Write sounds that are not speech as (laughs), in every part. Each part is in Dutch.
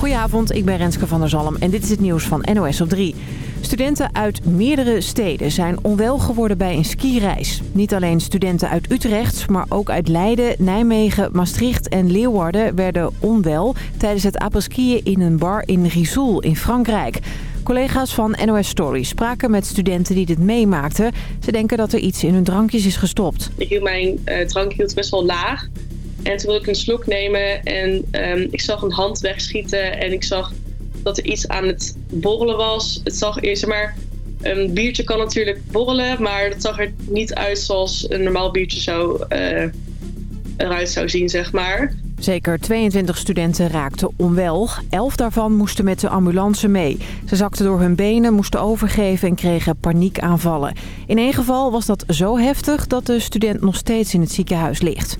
Goedenavond, ik ben Renske van der Zalm en dit is het nieuws van NOS op 3. Studenten uit meerdere steden zijn onwel geworden bij een skireis. Niet alleen studenten uit Utrecht, maar ook uit Leiden, Nijmegen, Maastricht en Leeuwarden werden onwel... tijdens het apres-skiën in een bar in Rizoul in Frankrijk. Collega's van NOS Story spraken met studenten die dit meemaakten. Ze denken dat er iets in hun drankjes is gestopt. Ik hield mijn uh, drankje best wel laag. En toen wilde ik een slok nemen en um, ik zag een hand wegschieten en ik zag dat er iets aan het borrelen was. Het zag eerst maar, een biertje kan natuurlijk borrelen, maar het zag er niet uit zoals een normaal biertje zou, uh, eruit zou zien, zeg maar. Zeker 22 studenten raakten onwel. Elf daarvan moesten met de ambulance mee. Ze zakten door hun benen, moesten overgeven en kregen paniekaanvallen. In één geval was dat zo heftig dat de student nog steeds in het ziekenhuis ligt.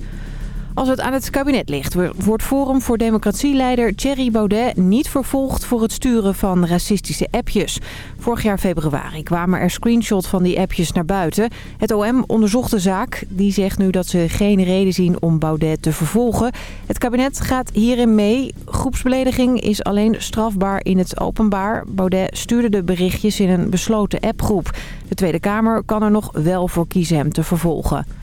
Als het aan het kabinet ligt, wordt Forum voor Democratieleider Thierry Baudet niet vervolgd voor het sturen van racistische appjes. Vorig jaar februari kwamen er screenshots van die appjes naar buiten. Het OM onderzocht de zaak. Die zegt nu dat ze geen reden zien om Baudet te vervolgen. Het kabinet gaat hierin mee. Groepsbelediging is alleen strafbaar in het openbaar. Baudet stuurde de berichtjes in een besloten appgroep. De Tweede Kamer kan er nog wel voor kiezen hem te vervolgen.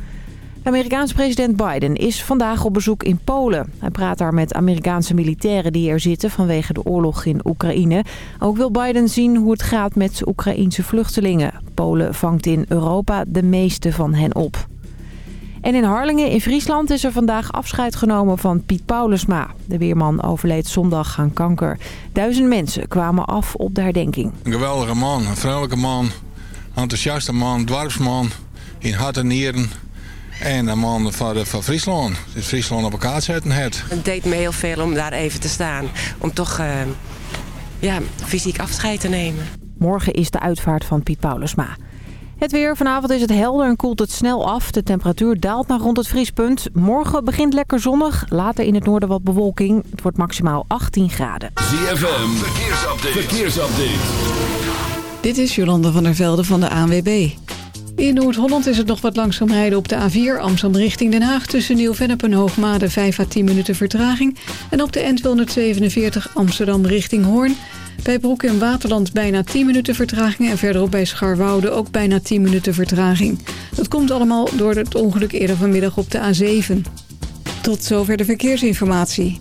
De Amerikaanse president Biden is vandaag op bezoek in Polen. Hij praat daar met Amerikaanse militairen die er zitten vanwege de oorlog in Oekraïne. Ook wil Biden zien hoe het gaat met Oekraïense vluchtelingen. Polen vangt in Europa de meeste van hen op. En in Harlingen in Friesland is er vandaag afscheid genomen van Piet Paulusma. De weerman overleed zondag aan kanker. Duizend mensen kwamen af op de herdenking. Een geweldige man, een vrolijke man, enthousiaste man, dwarfsman, in hart en nieren en een man van, van Friesland. Dus Friesland op elkaar zetten het. Het deed me heel veel om daar even te staan. Om toch uh, ja, fysiek afscheid te nemen. Morgen is de uitvaart van Piet Paulusma. Het weer. Vanavond is het helder en koelt het snel af. De temperatuur daalt naar rond het vriespunt. Morgen begint lekker zonnig. Later in het noorden wat bewolking. Het wordt maximaal 18 graden. ZFM. Verkeersupdate. Verkeersupdate. Dit is Jolande van der Velde van de ANWB. In Noord-Holland is het nog wat langzaam rijden op de A4 Amsterdam richting Den Haag... tussen Nieuw-Vennep en Hoogmade 5 à 10 minuten vertraging. En op de N247 Amsterdam richting Hoorn... Bij Broek in Waterland bijna 10 minuten vertraging... en verderop bij Scharwoude ook bijna 10 minuten vertraging. Dat komt allemaal door het ongeluk eerder vanmiddag op de A7. Tot zover de verkeersinformatie.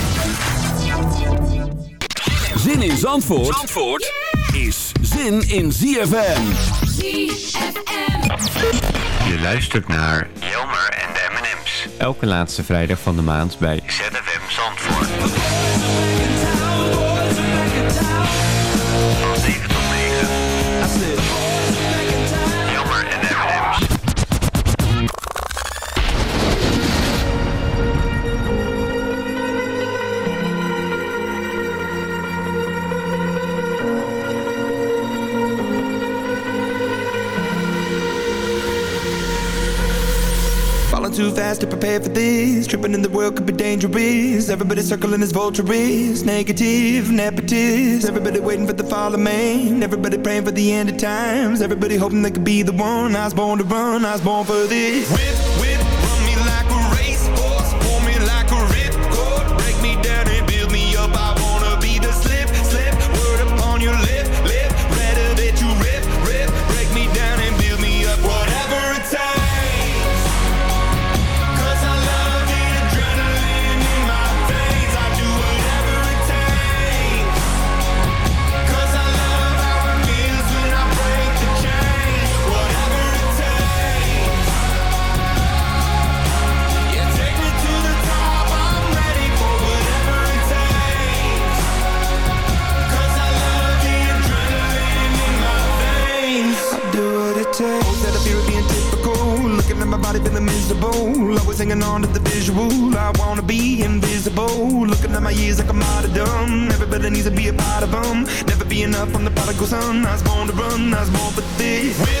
Zin in Zandvoort, Zandvoort is zin in ZFM. ZFM. Je luistert naar Jelmer en de M&M's. Elke laatste vrijdag van de maand bij ZFM Zandvoort. To prepare for this. Tripping in the world could be dangerous. Everybody circling as vultures. Negative, nepotist. Everybody waiting for the fall of man. Everybody praying for the end of times. Everybody hoping they could be the one. I was born to run. I was born for this. Whip, body feeling miserable. Always hanging on to the visual. I wanna be invisible. Looking at my years like I'm out of dumb. Everybody needs to be a part of them. Never be enough. I'm the prodigal son. I was born to run. I was born for this.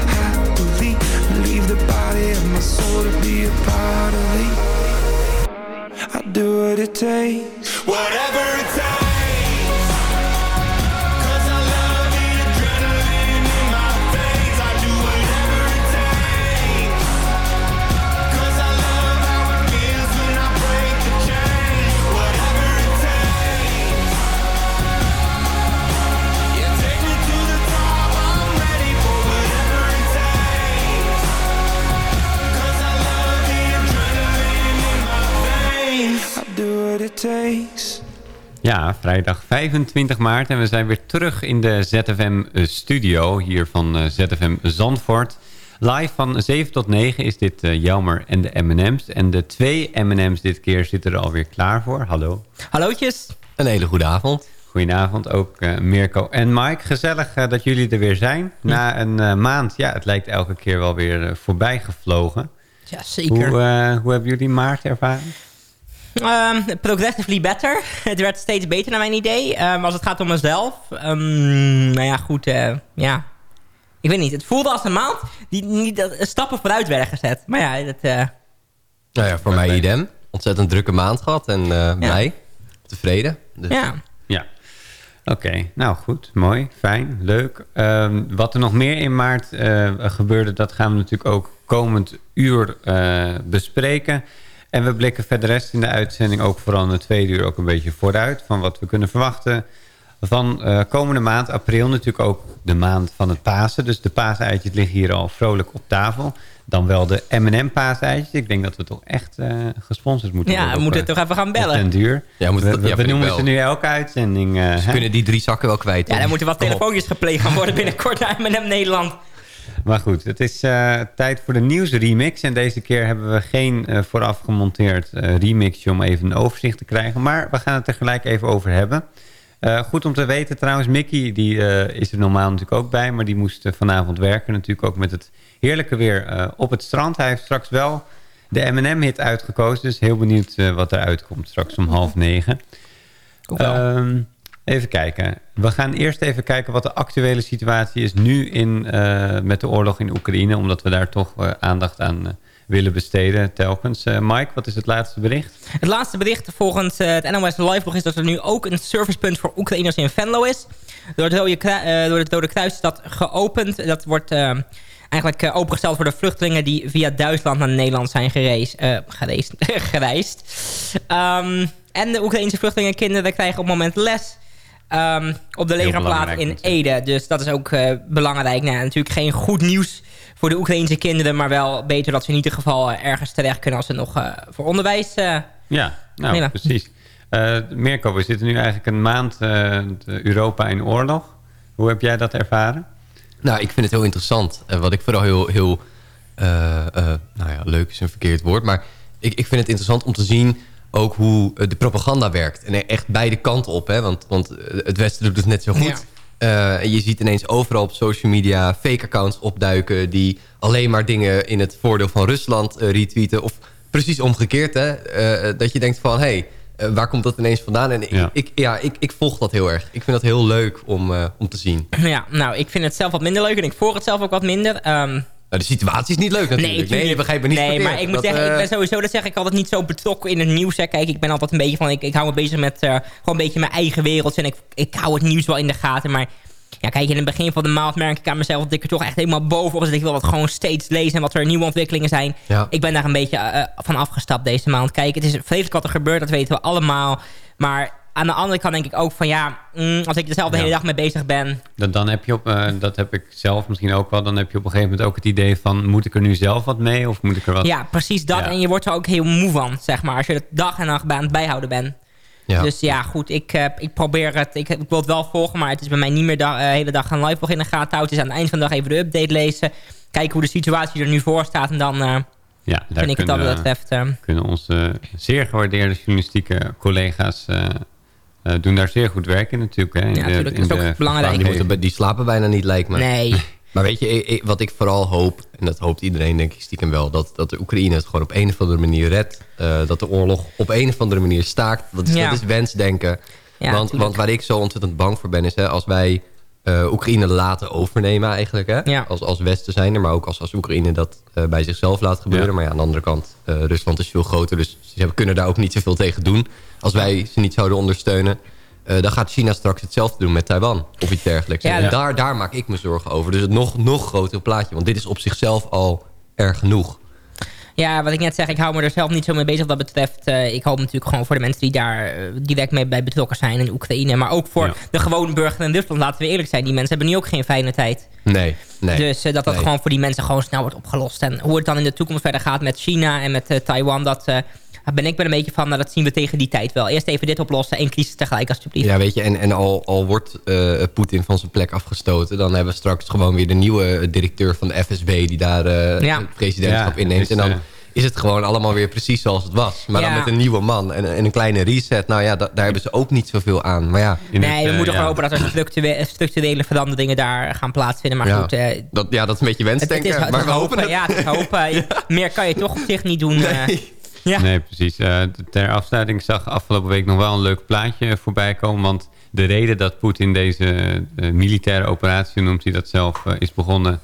the body of my soul to be a part of it. I do what it takes. Whatever it takes. Ja, vrijdag 25 maart en we zijn weer terug in de ZFM-studio hier van eh, ZFM Zandvoort. Live van 7 tot 9 is dit uh, Jelmer en de M&M's. En de twee M&M's dit keer zitten er alweer klaar voor. Hallo. Hallootjes. Een hele goede avond. Goedenavond, ook uh, Mirko en Mike. Gezellig uh, dat jullie er weer zijn. Na een maand, ja, het lijkt elke keer wel weer voorbij gevlogen. Ja, zeker. Hoe, hoe hebben jullie maart ervaren? Um, progressively better. (laughs) Het werd steeds beter naar mijn idee. Um, als het gaat om mezelf. Um, nou ja, goed. Uh, ja. Ik weet niet. Het voelde als een maand die niet uh, stappen vooruit werden gezet. Maar ja, dat... Uh... Nou ja, voor mij idem. Ontzettend drukke maand gehad. En ja. blij. Tevreden. Dus. Ja. Ja. Oké, okay. nou goed, mooi, fijn, leuk. Um, wat er nog meer in maart uh, gebeurde, dat gaan we natuurlijk ook komend uur uh, bespreken. En we blikken verder rest in de uitzending ook vooral in de tweede uur ook een beetje vooruit. Van wat we kunnen verwachten van uh, komende maand, april natuurlijk ook de maand van het Pasen. Dus de paaseitjes liggen hier al vrolijk op tafel. Dan wel de M&M paaseitjes. Ik denk dat we toch echt uh, gesponsord moeten ja, worden. Ja, we moeten toch even gaan bellen. En duur. Ja, we, dat, we, ja, we noemen ze nu elke uitzending. Uh, ze kunnen die drie zakken wel kwijt. Ja, dan moeten wat telefoontjes gepleegd gaan worden binnenkort naar M&M Nederland. Maar goed, het is uh, tijd voor de nieuwsremix. En deze keer hebben we geen uh, vooraf gemonteerd uh, remixje om even een overzicht te krijgen. Maar we gaan het er gelijk even over hebben. goed om te weten trouwens, Mickey die, is er normaal natuurlijk ook bij. Maar die moest vanavond werken natuurlijk ook met het heerlijke weer op het strand. Hij heeft straks wel de M&M-hit uitgekozen. Dus heel benieuwd wat eruit komt straks om half negen. Um, Even kijken. We gaan eerst even kijken wat de actuele situatie is nu in, uh, met de oorlog in Oekraïne. Omdat we daar toch uh, aandacht aan uh, willen besteden telkens. Mike, wat is het laatste bericht? Het laatste bericht volgens het NOS Liveblog is dat er nu ook een servicepunt voor Oekraïners in Venlo is. Door het door het Rode Kruis is dat geopend. Dat wordt eigenlijk opengesteld voor de vluchtelingen die via Duitsland naar Nederland zijn (laughs) gereisd. gereisd, gereisd. Um, en de Oekraïnse vluchtelingen kinderen krijgen op het moment les... Um, op de legerplaats in Ede. Dus dat is ook uh, belangrijk. Nou, natuurlijk geen goed nieuws voor de Oekraïnse kinderen... maar wel beter dat ze in ieder geval uh, ergens terecht kunnen... als ze nog uh, voor onderwijs... ja, nou, nemen. precies. Mirko, we zitten nu eigenlijk een maand Europa in oorlog. Hoe heb jij dat ervaren? Nou, ik vind het heel interessant. wat ik vooral heel, heel nou ja, leuk is een verkeerd woord... maar ik, ik vind het interessant om te zien ook hoe de propaganda werkt. En echt beide kanten op. Hè? Want, want het Westen doet het net zo goed. Ja. Uh, je ziet ineens overal op social media fake accounts opduiken... die alleen maar dingen in het voordeel van Rusland uh, retweeten... of precies omgekeerd, hè? Eh, dat je denkt van, hé, hey, eh, waar komt dat ineens vandaan? En ik, Ja. ik, ja, ik, ik volg dat heel erg. Ik vind dat heel leuk om, eh, om te zien. Ja, nou, ik vind het zelf wat minder leuk en ik volg het zelf ook wat minder. Ehm, Nou, de situatie is niet leuk natuurlijk. Nee, je begrijpt me niet Nee, maar ik moet Dat, zeggen, ik eh, ben sowieso, dat zeg ik altijd niet zo betrokken in het nieuws. Hè. Kijk, ik ben altijd een beetje van, ik, ik hou me bezig met eh, gewoon een beetje mijn eigen wereld. En ik, ik hou het nieuws wel in de gaten, maar... Ja, kijk, in het begin van de maand merk ik aan mezelf dat ik er toch echt helemaal bovenop zit. Ik wil wat gewoon steeds lezen en wat er nieuwe ontwikkelingen zijn. Ja. Ik ben daar een beetje eh, van afgestapt deze maand. Kijk, het is vreselijk wat er gebeurt, dat weten we allemaal. Maar aan de andere kant denk ik ook van ja, mm, als ik er zelf de Ja. hele dag mee bezig ben. Dan, dan heb je op, eh, dat heb ik zelf misschien ook wel, dan heb je op een gegeven moment ook het idee van, moet ik er nu zelf wat mee of moet ik er wat... Ja, precies dat. Ja. En je wordt er ook heel moe van, zeg maar. Als je het dag en nacht bij aan het bijhouden bent. Ja. Dus ja, goed, ik, eh, ik probeer het. Ik, ik wil het wel volgen, maar het is bij mij niet meer de eh, hele dag een live blog in de gaten houden. Het is aan het eind van de dag even de update lezen. Kijken hoe de situatie er nu voor staat. En dan Ja, daar ik kunnen, dat betreft... kunnen onze zeer gewaardeerde journalistieke collega's eh, doen daar zeer goed werk in natuurlijk. Hè, in Ja, natuurlijk, dat is ook belangrijk. die, moeten, die slapen bijna niet, lijkt me. nee. (laughs) Maar weet je, wat ik vooral hoop... en dat hoopt iedereen denk ik stiekem wel... dat, dat de Oekraïne het gewoon op een of andere manier redt. eh, dat de oorlog op een of andere manier staakt. Dat is, Ja. dat is wensdenken. Ja, want, want waar ik zo ontzettend bang voor ben... is hè, als wij eh, Oekraïne laten overnemen eigenlijk. Hè? Ja. Als, als Westen zijn er, maar ook als, als Oekraïne dat eh, bij zichzelf laat gebeuren. Ja. Maar ja, aan de andere kant, eh, Rusland is veel groter... dus ze hebben- kunnen daar ook niet zoveel tegen doen. Als wij ze niet zouden ondersteunen... eh, dan gaat China straks hetzelfde doen met Taiwan. Of iets dergelijks. Ja, en daar, daar maak ik me zorgen over. Dus het nog, nog grotere plaatje. Want dit is op zichzelf al erg genoeg. Ja, wat ik net zeg, ik hou me er zelf niet zo mee bezig wat dat betreft. Eh, ik hoop natuurlijk gewoon voor de mensen die daar eh, direct mee bij betrokken zijn in Oekraïne. Maar ook voor Ja. de gewone burger in Rusland, laten we eerlijk zijn. Die mensen hebben nu ook geen fijne tijd. Nee, nee. Dus eh, dat dat Nee. gewoon voor die mensen gewoon snel wordt opgelost. En hoe het dan in de toekomst verder gaat met China en met eh, Taiwan, dat eh, daar ben ik wel een beetje van. Nou, dat zien we tegen die tijd wel. Eerst even dit oplossen, één crisis tegelijk alsjeblieft. Ja, weet je, en, en al, al wordt eh, Poetin van zijn plek afgestoten... dan hebben we straks gewoon weer de nieuwe directeur van de FSB... die daar eh, Ja. het presidentschap Ja, inneemt. dus, en dan is het gewoon allemaal weer precies zoals het was. Maar dan met een nieuwe man en, en een kleine reset. Nou ja, da- daar hebben ze ook niet zoveel aan. Maar ja, In het, Nee, we eh, moeten ja. gewoon hopen dat er structurele, structurele veranderingen daar gaan plaatsvinden. Maar ja, goed, eh, dat, ja, dat is een beetje het, het wensdenken. maar is we hopen het. Ja, het is hopen. (laughs) Meer kan je toch op zich niet doen. eh. Nee. ja. Nee, precies. Eh, ter afsluiting zag afgelopen week nog wel een leuk plaatje voorbij komen. Want de reden dat Poetin deze eh, militaire operatie, noemt hij dat zelf, eh, is begonnen...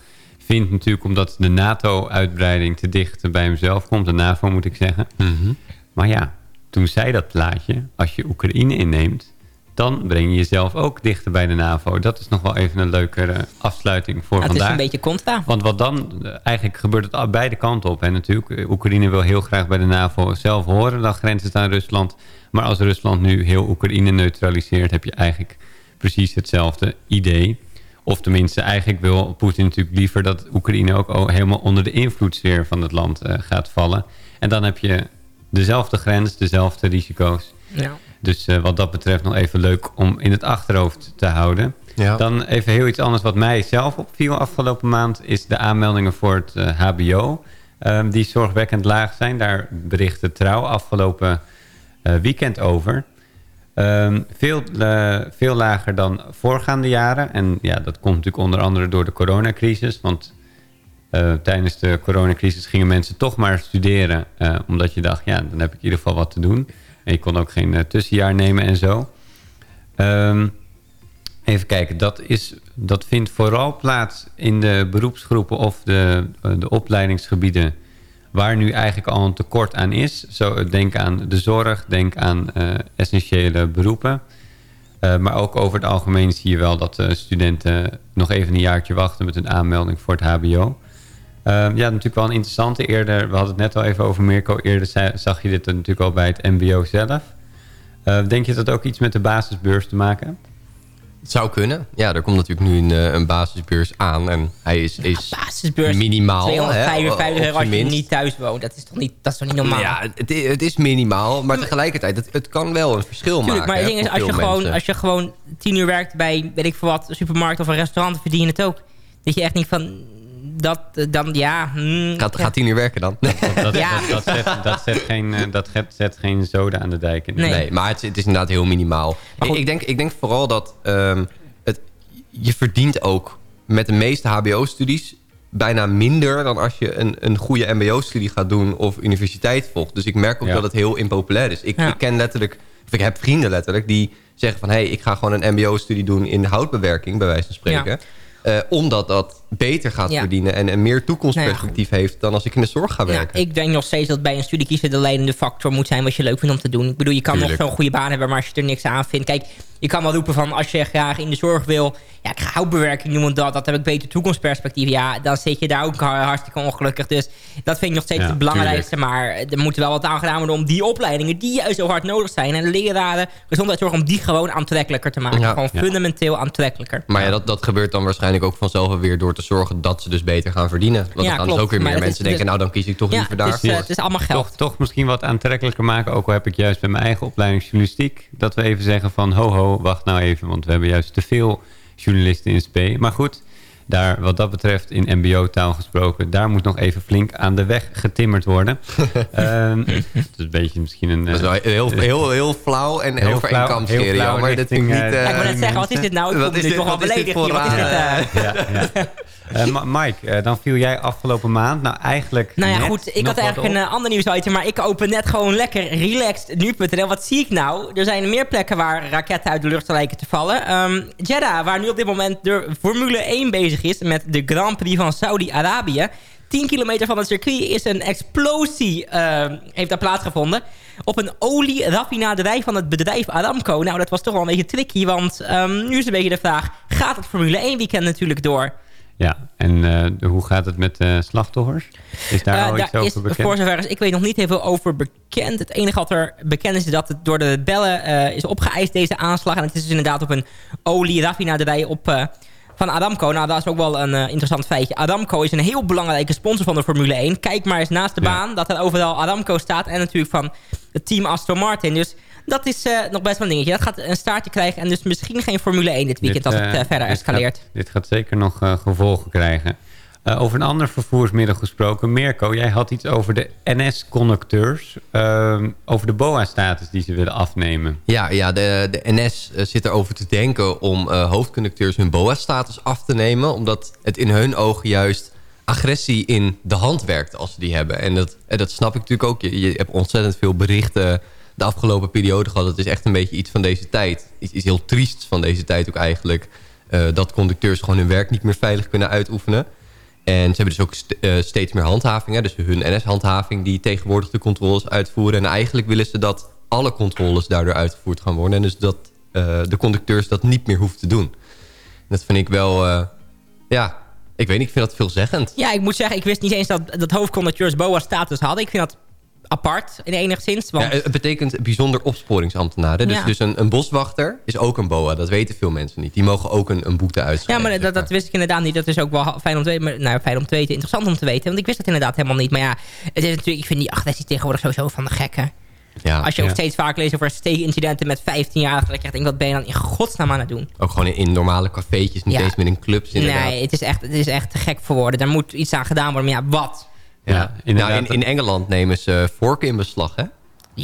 vindt natuurlijk omdat de NATO-uitbreiding te dicht bij hemzelf komt. De NAVO moet ik zeggen. Mhm. Maar ja, toen zei dat plaatje, als je Oekraïne inneemt... dan breng je jezelf ook dichter bij de NAVO. Dat is nog wel even een leukere afsluiting voor het is vandaag. een beetje contra. Want wat dan, eh, eigenlijk gebeurt het aan beide kanten op. En natuurlijk, eh, Oekraïne wil heel graag bij de NAVO zelf horen. Dan grenst het aan Rusland. Maar als Rusland nu heel Oekraïne neutraliseert... heb je eigenlijk precies hetzelfde idee. Of tenminste, eigenlijk wil Poetin natuurlijk liever... dat Oekraïne ook al helemaal onder de invloedssfeer van het land eh, gaat vallen. En dan heb je dezelfde grens, dezelfde risico's. Ja. Dus eh, wat dat betreft nog even leuk om in het achterhoofd te houden. Ja. Dan even heel iets anders wat mij zelf opviel afgelopen maand... is de aanmeldingen voor het eh, hbo. ehm, die zorgwekkend laag zijn. Daar berichtte Trouw afgelopen eh, weekend over. Ehm, veel, eh, veel lager dan voorgaande jaren. En ja, dat komt natuurlijk onder andere door de coronacrisis. Want eh, tijdens de coronacrisis gingen mensen toch maar studeren. eh, omdat je dacht, ja, dan heb ik in ieder geval wat te doen. En je kon ook geen tussenjaar nemen en zo. Ehm, even kijken, dat, is, dat vindt vooral plaats in de beroepsgroepen of de, de opleidingsgebieden waar nu eigenlijk al een tekort aan is. Zo, denk aan de zorg, denk aan eh, essentiële beroepen. Eh, maar ook over het algemeen zie je wel dat eh, studenten nog even een jaartje wachten met een aanmelding voor het hbo. Eh, ja, natuurlijk wel een interessante. Eerder, we hadden het net al even over Mirko. Eerder zag je dit natuurlijk al bij het mbo zelf. Eh, denk je dat ook iets met de basisbeurs te maken? Het zou kunnen. Ja, er komt natuurlijk nu een, eh, een basisbeurs aan. En hij is, is Basisbeurs. minimaal. 255 hè, euro als je niet thuis woont. Dat is toch niet, dat is toch niet normaal? Ja, het, is minimaal, maar tegelijkertijd, het, het kan wel een verschil Tuurlijk, maken. maar het ding is, voor als je, gewoon, als je gewoon tien uur werkt bij, weet ik veel wat, een supermarkt of een restaurant, verdien je het ook. Dat je echt niet van, dat, eh, dan, ja... hmm, Gaat, gaat tien uur werken dan? Dat, Ja. dat, dat, zet, dat, zet geen, eh, dat zet, zet geen zoden aan de dijk. Nee. Nee, maar het, het is inderdaad heel minimaal. Maar Ik, goed. ik, denk, ik denk vooral dat ehm, het, je verdient ook met de meeste hbo-studies... bijna minder dan als je een, een goede mbo-studie gaat doen of universiteit volgt. Dus ik merk ook Ja. dat het heel impopulair is. Ik, Ja. ik ken letterlijk, of ik heb vrienden letterlijk die zeggen van... hé, hey, ik ga gewoon een mbo-studie doen in houtbewerking, bij wijze van spreken. Eh, omdat dat beter gaat Ja. verdienen en een meer toekomstperspectief heeft... dan als ik in de zorg ga Ja, werken. ik denk nog steeds dat bij een studie kiezen de leidende factor moet zijn wat je leuk vindt om te doen. Ik bedoel, je kan Tuurlijk. nog zo'n goede baan hebben, maar als je er niks aan vindt. Kijk, je kan wel roepen van als je graag in de zorg wil. Ja, ik ga houtbewerking want dat, dat heb ik beter toekomstperspectief. Ja, dan zit je daar ook har- hartstikke ongelukkig. Dus dat vind ik nog steeds Ja, het belangrijkste. Maar er moet wel wat aan gedaan worden om die opleidingen die juist zo hard nodig zijn. En leraren, gezondheidszorg, om die gewoon aantrekkelijker te maken. Ja. Gewoon Ja. fundamenteel aantrekkelijker. Maar ja, dat, dat gebeurt dan waarschijnlijk ook vanzelf weer door te zorgen dat ze dus beter gaan verdienen. Want Ja, dan gaan dus ook weer meer is mensen denken, dus- nou dan kies ik toch Ja, liever het is, daarvoor. eh, het is allemaal geld. Toch, toch misschien wat aantrekkelijker maken. Ook al heb ik juist bij mijn eigen opleiding journalistiek... dat we even zeggen van ho ho, wacht nou even... want we hebben juist te veel journalisten in SP. Maar goed, daar, wat dat betreft in mbo-taal gesproken... daar moet nog even flink aan de weg getimmerd worden. (laughs) Ehm, het is een beetje misschien een... Dat is eh, wel heel, heel, heel flauw en Heel over één kam jammer. Dat vind ik richting, niet... eh, Ja, ik wil eh, net zeggen, wat is dit nou? Ik Wat voel me is nu dit- toch wel wat is dit beledigd. voor hier. Wat is dit, rare- eh? ja, ja. Ma- Mike, eh, dan viel jij afgelopen maand... nou eigenlijk Nou ja, goed. Ik had eigenlijk een eh, ander nieuwsitem, maar ik open net gewoon lekker relaxed nu.nl. Wat zie ik nou? Er zijn meer plekken waar raketten uit de lucht lijken te vallen. Ehm Jeddah, waar nu op dit moment de Formule 1 bezig is met de Grand Prix van Saudi-Arabië. 10 kilometer van het circuit is een explosie, heeft daar plaatsgevonden. Op een olieraffinaderij van het bedrijf Aramco. Nou, dat was toch wel een beetje tricky, want ehm, nu is een beetje de vraag... gaat het Formule 1 weekend natuurlijk door? Ja, en eh, hoe gaat het met de slachtoffers? Is daar Eh, al iets daar is over bekend? voor zover ik weet nog niet heel veel over bekend. Het enige wat er bekend is, is dat het door de bellen eh, is opgeëist, deze aanslag. En het is dus inderdaad op een olieraffinaderij op... eh, van Aramco. Nou, dat is ook wel een interessant feitje. Aramco is een heel belangrijke sponsor van de Formule 1. Kijk maar eens naast de Ja. baan dat er overal Aramco staat. En natuurlijk van het team Aston Martin. Dus dat is eh, nog best wel een dingetje. Dat gaat een staartje krijgen. En dus misschien geen Formule 1 dit weekend als het eh, eh, verder dit escaleert. Gaat, dit gaat zeker nog eh, gevolgen krijgen. Eh, over een ander vervoersmiddel gesproken. Mirko, jij had iets over de NS-conducteurs. over de BOA-status die ze willen afnemen. Ja, ja de, de NS zit erover te denken om eh, hoofdconducteurs hun BOA-status af te nemen. Omdat het in hun ogen juist agressie in de hand werkt als ze die hebben. En dat, en dat snap ik natuurlijk ook. Je, je hebt ontzettend veel berichten de afgelopen periode gehad. Het is echt een beetje iets van deze tijd. Iets heel triest van deze tijd ook eigenlijk. eh, dat conducteurs gewoon hun werk niet meer veilig kunnen uitoefenen. En ze hebben dus ook eh, steeds meer handhavingen. Dus hun NS-handhaving die tegenwoordig de controles uitvoeren. En eigenlijk willen ze dat alle controles daardoor uitgevoerd gaan worden. En dus dat eh, de conducteurs dat niet meer hoeven te doen. Dat vind ik wel... ja, ik weet niet, ik vind dat veelzeggend. Ja, ik moet zeggen, ik wist niet eens dat, dat hoofdconducteurs BOA-status hadden. Ik vind dat apart, in enigszins. Want... Ja, het betekent bijzonder opsporingsambtenaren. Dus, Ja. dus een, een boswachter is ook een boa. Dat weten veel mensen niet. Die mogen ook een, een boete Ja, uitschrijven. maar dat, dat wist ik inderdaad niet. Dat is ook wel fijn om te weten. Maar, nou, fijn om te weten. Interessant om te weten. Want ik wist dat inderdaad helemaal niet. Maar ja, het is natuurlijk, ik vind die agressie tegenwoordig sowieso van de gekken. Ja, Als je ook ja. steeds vaak leest over steekincidenten met 15-jarigen. Dat je echt denkt, wat ben je dan in godsnaam aan het doen? Ook gewoon in, in normale cafeetjes, niet Ja. eens meer in clubs inderdaad. Nee, het is, echt, het is echt te gek voor woorden. Daar moet iets aan gedaan worden. Maar ja, wat? Ja. Nou, in, in Engeland nemen ze vorken in beslag, hè?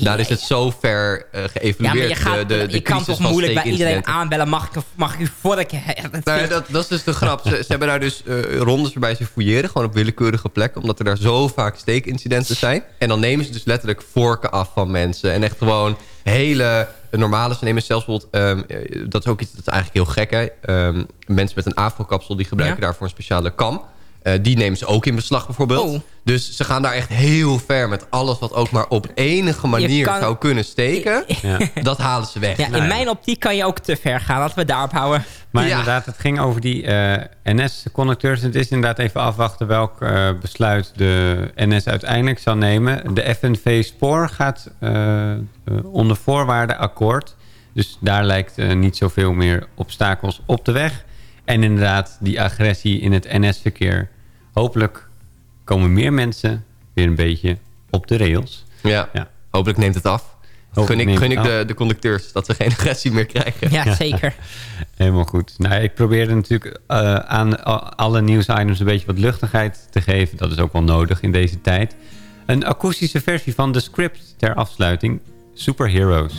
Daar is het zo ver eh Ja, geëvalueerd. maar je, gaat, de, de, de je kan toch moeilijk bij iedereen aanbellen. Mag ik, mag ik u? (laughs) Ja, Nou ja, dat, dat is dus de grap. Ze, ze hebben daar dus eh, rondes waarbij ze fouilleren. Gewoon op willekeurige plekken. Omdat er daar zo vaak steekincidenten zijn. En dan nemen ze dus letterlijk vorken af van mensen. En echt gewoon hele normale... Ze nemen zelfs bijvoorbeeld... ehm, eh, dat is ook iets dat is eigenlijk heel gek, hè. Ehm, mensen met een afrokapsel die gebruiken Ja. daarvoor een speciale kam. Eh, die nemen ze ook in beslag bijvoorbeeld. Oh. Dus ze gaan daar echt heel ver met alles wat ook maar op enige manier kan- zou kunnen steken. (laughs) Dat halen ze weg. ja, in mijn optiek kan je ook te ver gaan. Laten we het daarop houden. Maar Ja. inderdaad, het ging over die eh, NS-conducteurs. Het is inderdaad even afwachten welk eh, besluit de NS uiteindelijk zal nemen. De FNV Spoor gaat onder voorwaarden akkoord. Dus daar lijkt niet zoveel meer obstakels op de weg. En inderdaad, die agressie in het NS-verkeer. Hopelijk komen meer mensen weer een beetje op de rails. Ja. Ja. Hopelijk neemt het af. Hopelijk Gun ik, gun de, de conducteurs dat ze geen agressie meer krijgen. Ja, zeker. (laughs) Helemaal goed. Nou, ik probeerde natuurlijk eh, aan alle nieuwsitems een beetje wat luchtigheid te geven. Dat is ook wel nodig in deze tijd. Een akoestische versie van de script ter afsluiting. Superheroes.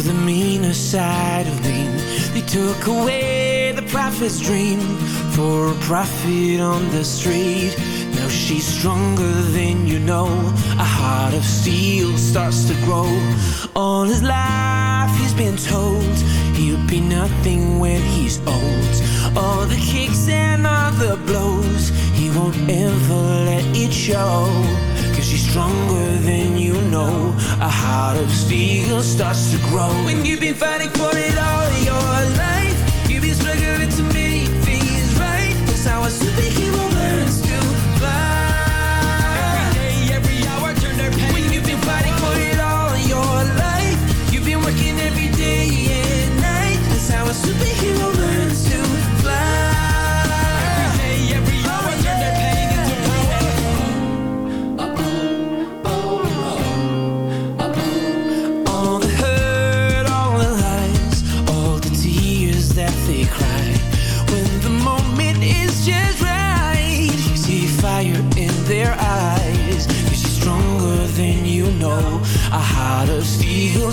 The meaner side of me. They took away the prophet's dream For a prophet on the street. Now she's stronger than you know. A heart of steel starts to grow. All his life he's been told He'll be nothing when he's old. All the kicks and all the blows He won't ever let it show Cause she's stronger than you know. A heart of steel starts to grow. When you've been fighting for it all your life You've been struggling to make things right. That's how a superhero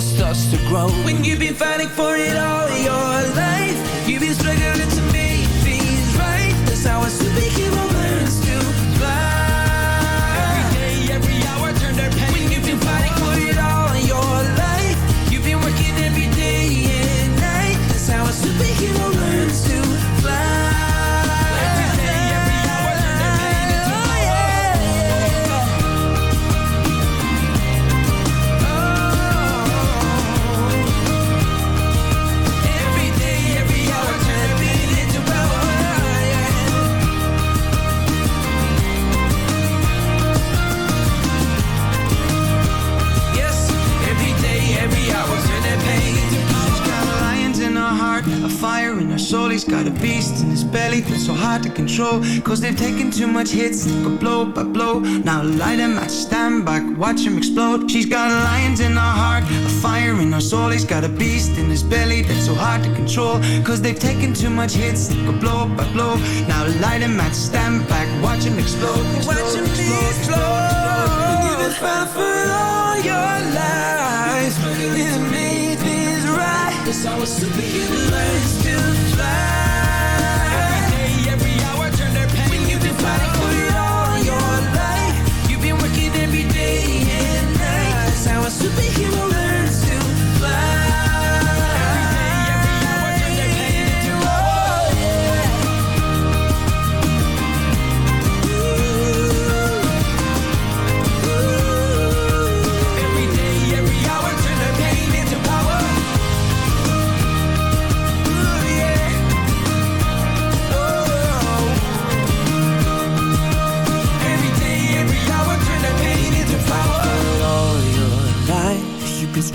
starts to grow. When you've been fighting for it all your life, you've been struggling soul. He's got a beast in his belly that's so hard to control. Cause they've taken too much hits, they go blow by blow. Now light him at stand back, watch him explode. She's got lions in her heart, a fire in her soul. He's got a beast in his belly that's so hard to control. Cause they've taken too much hits, they go blow by blow. Now light him at stand back, watch him explode. Watch him explode. You've been fighting for all your life. It's made things right. That's how a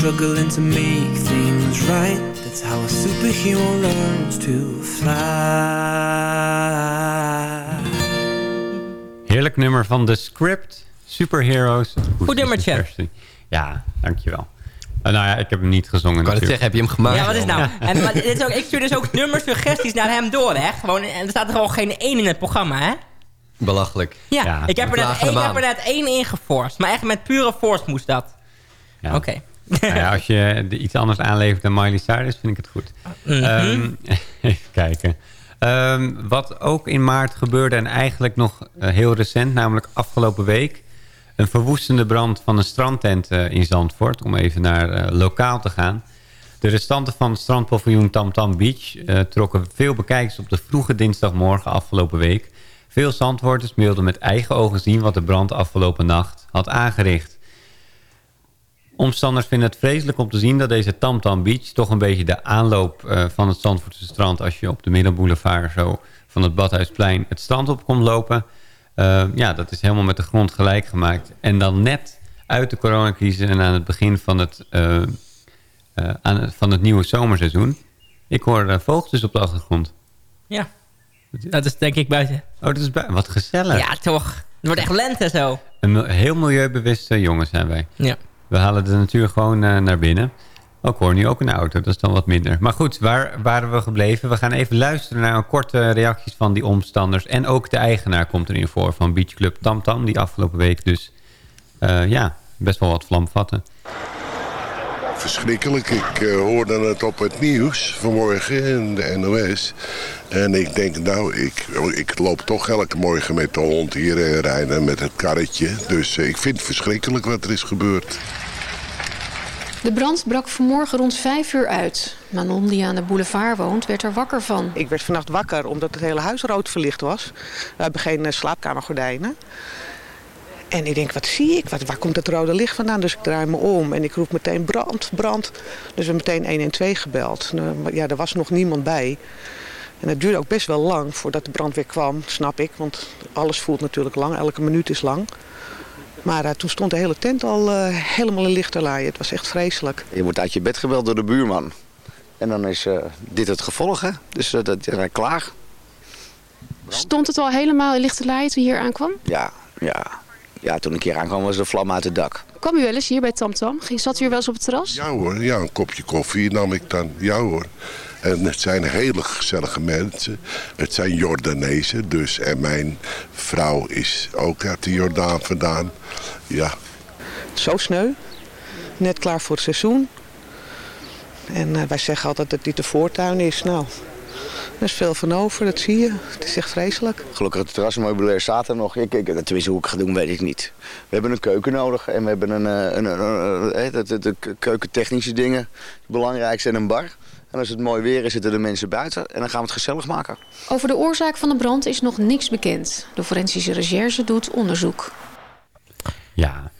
struggling to make things right. That's how a superhero learns to fly. Heerlijk nummer van The Script. Superheroes. Goed nummertje. Ja, dankjewel. Uh, nou ja, ik heb hem niet gezongen Ik net natuurlijk. zeggen, heb je hem gemaakt? Ja, wat is nou? Ja. En, maar dit is ook, ik stuur dus ook nummersuggesties naar hem door, hè? Gewoon, en er staat er gewoon geen één in het programma, hè? Belachelijk. Ja, Ja. ik, heb er net, ik heb er net één ingeforst. Maar echt met pure force moest dat. Ja. Oké. Nou (laughs) ja, als je iets anders aanlevert dan Miley Cyrus, vind ik het goed. Mhm. Ehm, (laughs) even kijken. Ehm, wat ook in maart gebeurde en eigenlijk nog eh, heel recent, namelijk afgelopen week. Een verwoestende brand van een strandtent eh, in Zandvoort, om even naar eh, lokaal te gaan. De restanten van het strandpaviljoen Tam Tam Beach trokken veel bekijkers op de vroege dinsdagmorgen afgelopen week. Veel Zandvoorters mailden met eigen ogen zien wat de brand afgelopen nacht had aangericht. Omstanders vinden het vreselijk om te zien dat deze Tam Tam Beach... toch een beetje de aanloop eh, van het Zandvoortse strand... als je op de Middelboulevard zo van het Badhuisplein het strand op komt lopen... eh, ja, dat is helemaal met de grond gelijk gemaakt. En dan net uit de coronacrisis en aan het begin van het, eh, aan van het nieuwe zomerseizoen. Ik hoor vogeltjes op de achtergrond. Ja, dat is denk ik buiten. Oh, dat is bu- wat gezellig. Ja, toch. Het wordt echt lente zo. Een heel milieubewuste jongen zijn wij. Ja. We halen de natuur gewoon uh, naar binnen. Ook hoor nu ook een auto, dat is dan wat minder. Maar goed, waar waren we gebleven? We gaan even luisteren naar een korte reacties van die omstanders. En ook de eigenaar komt erin voor van Beach Club Tam Tam. Die afgelopen week dus uh, ja, best wel wat vlam vatten. Verschrikkelijk. Ik eh, hoorde het op het nieuws vanmorgen in de NOS. En ik denk, nou, ik, ik loop toch elke morgen met de hond hier en rijden met het karretje. Dus eh, ik vind het verschrikkelijk wat er is gebeurd. De brand brak vanmorgen rond 5 uur uit. Manon, die aan de boulevard woont, werd er wakker van. Ik werd vannacht wakker omdat het hele huis rood verlicht was. We hebben geen eh, slaapkamergordijnen. En ik denk, wat zie ik? Wat, waar komt het rode licht vandaan? Dus ik draai me om en ik roep meteen brand, brand. Dus we hebben meteen 112 gebeld. Nou, maar ja, er was nog niemand bij. En het duurde ook best wel lang voordat de brandweer kwam, snap ik. Want alles voelt natuurlijk lang, elke minuut is lang. Maar eh, toen stond de hele tent al eh, helemaal in lichterlaaien. Het was echt vreselijk. Je wordt uit je bed gebeld door de buurman. En dan is eh, dit het gevolg, hè? Dus dat, ja, klaar. Stond het al helemaal in lichte laaien toen je hier aankwam? Ja, ja. Ja, toen ik hier aankwam was de vlam uit het dak. Kwam u wel eens hier bij TamTam? Ging Zat u hier wel eens op het terras? Ja hoor, ja, een kopje koffie nam ik dan. Ja hoor. En het zijn hele gezellige mensen. Het zijn Jordanezen dus. En mijn vrouw is ook uit de Jordaan vandaan. Ja, Zo sneu. Net klaar voor het seizoen. En eh, wij zeggen altijd dat dit de voortuin is. Nou, er is veel van over, dat zie je. Het is echt vreselijk. Gelukkig het terrasmeubilair staat er nog. Ik, ik, tenminste, hoe ik ga doen, weet ik niet. We hebben een keuken nodig en we hebben een, eh, een, een, een- eh, de, de, de keukentechnische dingen. Het belangrijkste en een bar. En als het mooi weer is, zitten de mensen buiten. En dan gaan we het gezellig maken. Over de oorzaak van de brand is nog niks bekend. De forensische recherche doet onderzoek. Ja,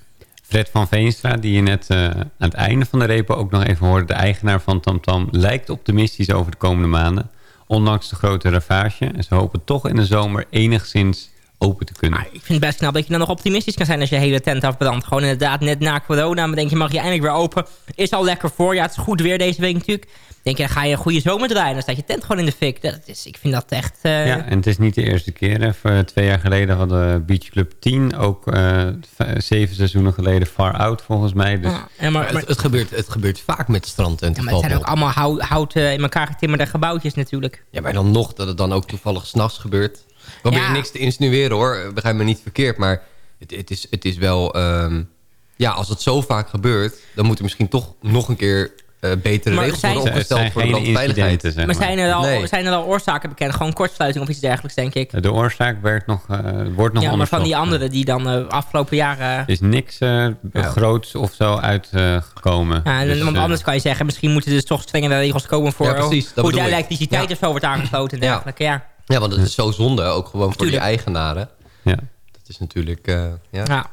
Fred van Veenstra, die je net eh, aan het einde van de repo ook nog even hoorde... de eigenaar van TamTam, lijkt optimistisch over de komende maanden. Ondanks de grote ravage. En ze hopen toch in de zomer enigszins open te kunnen. Ik vind het best knap dat je dan nog optimistisch kan zijn als je hele tent afbrandt. Gewoon inderdaad net na corona. Maar denk je, mag je eindelijk weer open. Is al lekker voor. Ja, het is goed weer deze week natuurlijk. Denk je, dan ga je een goede zomer draaien. Dan staat je tent gewoon in de fik. Dat is, ik vind dat echt... eh, Ja, en het is niet de eerste keer. Hè. Voor twee jaar geleden hadden Beach Club 10. Ook eh, zeven seizoenen geleden Far Out volgens mij. Dus Ja, maar, het, het, gebeurt, het gebeurt vaak met strand en Ja, maar het zijn ook allemaal hout, hout eh, in elkaar getimmerde gebouwtjes natuurlijk. Ja, maar dan nog dat het dan ook toevallig s'nachts gebeurt. Ik probeer Ja. niks te insinueren hoor, begrijp me niet verkeerd. Maar het, het, is, het is wel... ehm, ja, als het zo vaak gebeurt... dan moet er misschien toch nog een keer eh, betere Maar regels zijn- worden opgesteld voor de incidenten, zeg Maar zijn er, al, Nee. zijn er al oorzaken bekend? Gewoon kortsluiting of iets dergelijks, denk ik. de oorzaak werd nog, eh, wordt nog ja, maar van die anderen die dan eh, afgelopen jaren... Er is niks eh, groots of zo uitgekomen. Ja, Dus, want anders kan je zeggen, misschien moeten er dus toch strengere regels komen voor Ja, precies, dat hoe de elektriciteit Ja. of zo wordt aangesloten en dergelijke. Ja. Ja, want het is zo zonde, ook gewoon voor die Tuurlijk. eigenaren. Ja. Dat is natuurlijk... eh, ja.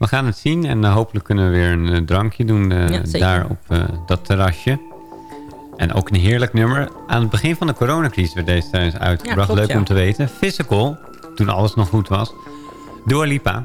We gaan het zien en eh, hopelijk kunnen we weer een eh, drankje doen eh, Ja, daar op dat terrasje. En ook een heerlijk nummer. Aan het begin van de coronacrisis werd deze trouwens uitgebracht. klopt, Leuk om te weten. Physical, toen alles nog goed was. Dua Lipa.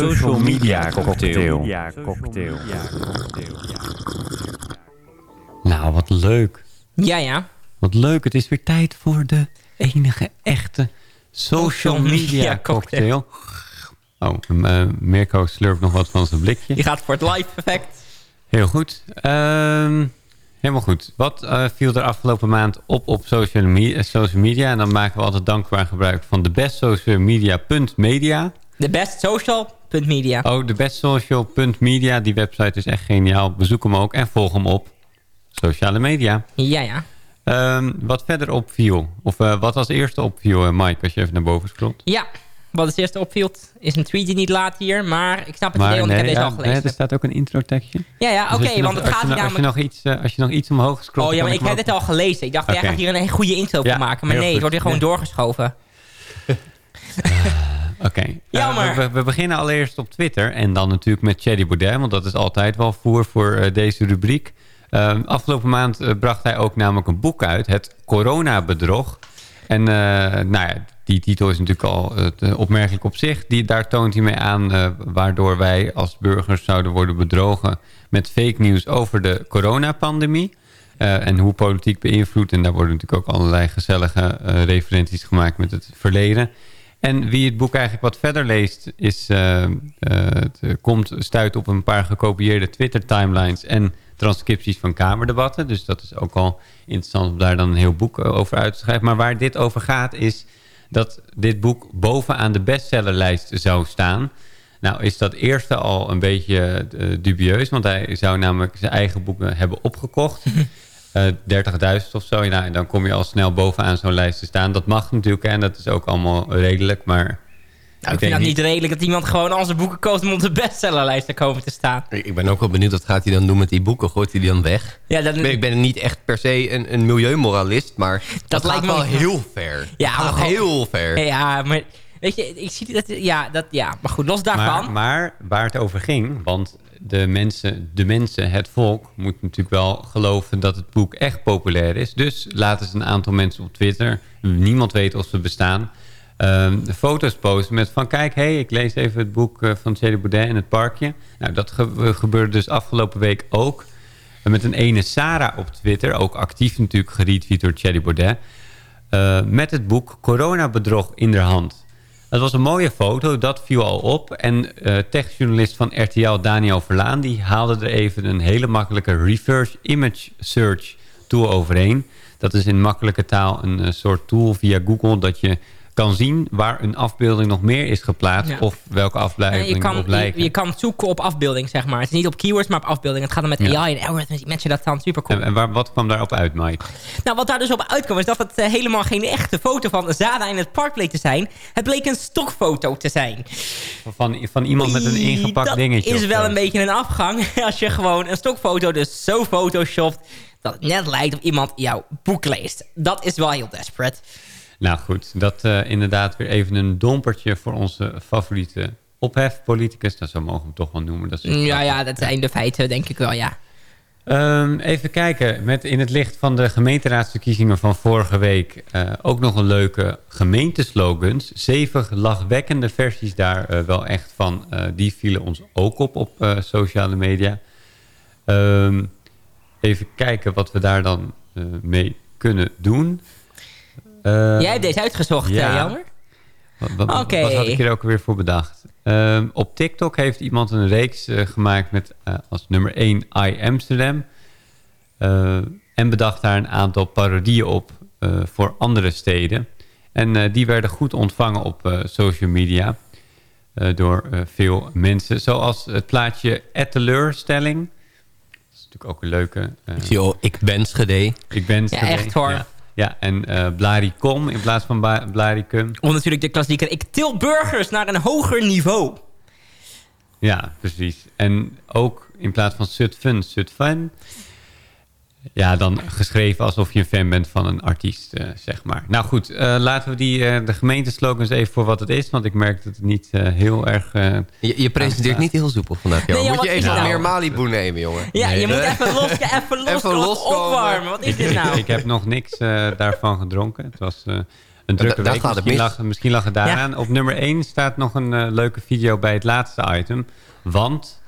Social Media Cocktail. Nou, wat leuk. Ja, ja. Wat leuk. Het is weer tijd voor de enige echte Social Media Cocktail. Oh, uh, Mirko slurpt nog wat van zijn blikje. Je gaat voor het live effect. Heel goed. Ehm, helemaal goed. Wat uh, viel er afgelopen maand op op social media, social media? En dan maken we altijd dankbaar gebruik van de best social media.media. De best Oh, de best social.media. Die website is echt geniaal. Bezoek hem ook en volg hem op sociale media. Ja, ja. Um, wat verder opviel, of uh, wat als eerste opviel, uh, Mike, als je even naar boven scrolt. Ja, wat als eerste opviel is een tweet die niet laat hier, maar ik snap het idee, want nee, ik heb deze al gelezen. Nee, er staat ook een intro-tekstje. Ja, ja, oké, dus want het gaat hier als je, namelijk... nog iets, uh, als je nog iets omhoog scrolt... Oh ja, maar ik heb dit al gelezen. Ik dacht, okay. jij gaat hier een goede intro ja, van maken. Maar nee, goed. het wordt weer gewoon ja. doorgeschoven. (laughs) Oké. Okay. Jammer. We, we, beginnen allereerst op Twitter. En dan natuurlijk met Thierry Baudet. Want dat is altijd wel voer voor uh, deze rubriek. Uh, afgelopen maand uh, bracht hij ook namelijk een boek uit. Het Corona-bedrog. En nou ja, die titel is natuurlijk al opmerkelijk op zich. Die, daar toont hij mee aan waardoor wij als burgers zouden worden bedrogen... met fake nieuws over de coronapandemie. Uh, en hoe politiek beïnvloedt. En daar worden natuurlijk ook allerlei gezellige uh, referenties gemaakt met het verleden. En wie het boek eigenlijk wat verder leest, is, uh, het komt, stuit op een paar gekopieerde Twitter-timelines en transcripties van Kamerdebatten. Dus dat is ook al interessant om daar dan een heel boek over uit te schrijven. Maar waar dit over gaat is dat dit boek bovenaan de bestsellerlijst zou staan. Nou is dat eerste al een beetje dubieus, want hij zou namelijk zijn eigen boeken hebben opgekocht. (laughs) Uh, 30.000 of zo. Nou, en dan kom je al snel bovenaan zo'n lijst te staan. Dat mag natuurlijk en dat is ook allemaal redelijk, maar... Nou, ik vind het niet redelijk dat iemand gewoon al zijn boeken koopt om op de bestsellerlijst te komen te staan. Ik ben ook wel benieuwd, wat gaat hij dan doen met die boeken? Gooit hij die dan weg? Ja, dan... ik ben niet echt per se een, een milieumoralist, maar dat, dat lijkt me wel heel ver. Ja, dat gaat heel ver. Ja, maar weet je, ik zie dat... Ja, dat, ja maar goed, los daarvan. Maar, maar waar het over ging, want de mensen, de mensen, het volk, moet natuurlijk wel geloven dat het boek echt populair is. Dus laten ze een aantal mensen op Twitter, niemand weet of ze bestaan, um, foto's posten met van kijk, hé, hey, ik lees even het boek uh, van Thierry Baudet in het parkje. Nou, dat ge gebeurde dus afgelopen week ook. Met een ene Sarah op Twitter, ook actief natuurlijk geretweet door Thierry Baudet. Uh, met het boek Coronabedrog in de hand. Het was een mooie foto, dat viel al op. En uh, techjournalist van RTL, Daniel Verlaan... die haalde er even een hele makkelijke reverse image search tool overheen. Dat is in makkelijke taal een uh, soort tool via Google... dat je kan zien waar een afbeelding nog meer is geplaatst... Ja. of welke afbeelding je kan, op lijken. Je, je, kan zoeken op afbeelding, zeg maar. Het is niet op keywords, maar op afbeelding. Het gaat dan met Ja. AI en algorithms. Mensen dat dan super cool. En, en waar, wat kwam daarop uit, Mike? Nou, wat daar dus op uitkwam is dat het eh, helemaal geen echte foto van Zada in het park bleek te zijn. Het bleek een stokfoto te zijn. Van, van iemand met een ingepakt dat dingetje. is of wel een beetje een afgang. (laughs) Als je gewoon een stokfoto dus zo photoshopt... dat het net lijkt of iemand jouw boek leest. Dat is wel heel desperate. Nou goed, dat uh, inderdaad weer even een dompertje voor onze favoriete ophefpoliticus. Dat zo mogen we hem toch wel noemen. Dat is Ja, ja, dat zijn de feiten, denk ik wel, ja. Um, even kijken, met in het licht van de gemeenteraadsverkiezingen van vorige week... Uh, ook nog een leuke gemeenteslogans. Zeven lachwekkende versies daar uh, wel echt van. Uh, die vielen ons ook op op sociale media. Um, even kijken wat we daar dan mee kunnen doen. Jij hebt deze uitgezocht, ja. jammer. Wat, wat, okay. wat, had ik hier ook weer voor bedacht? Um, op TikTok heeft iemand een reeks uh, gemaakt met uh, als nummer 1 I Amsterdam. Uh, en bedacht daar een aantal parodieën op voor andere steden. En die werden goed ontvangen op social media door veel mensen. Zoals het plaatje at teleurstelling. Dat is natuurlijk ook een leuke... ik zie al, ik ben Schede. Ik ben Ja, echt hoor. Ja. Ja, en uh, Blaricom in plaats van Blaricum. Of natuurlijk de klassieker. Ik til burgers naar een hoger niveau. Ja, precies. En ook in plaats van Sutfun, Sutfun. Ja, dan geschreven alsof je een fan bent van een artiest, uh, zeg maar. Nou goed, uh, laten we die, uh, de gemeenteslogans even voor wat het is. Want ik merk dat het niet heel erg... je, je presenteert niet heel soepel vandaag. Nee, ja, moet je even nou? meer Malibu nemen, jongen. Ja, nee, je moet even los, even (laughs) los, Even los loskomen. opwarmen. Wat is dit nou? (laughs) ik heb nog niks daarvan gedronken. Het was Een drukke Da- week. misschien, mis. lag, misschien lag het daaraan. Op nummer 1 staat nog een eh, leuke video bij het laatste item. Want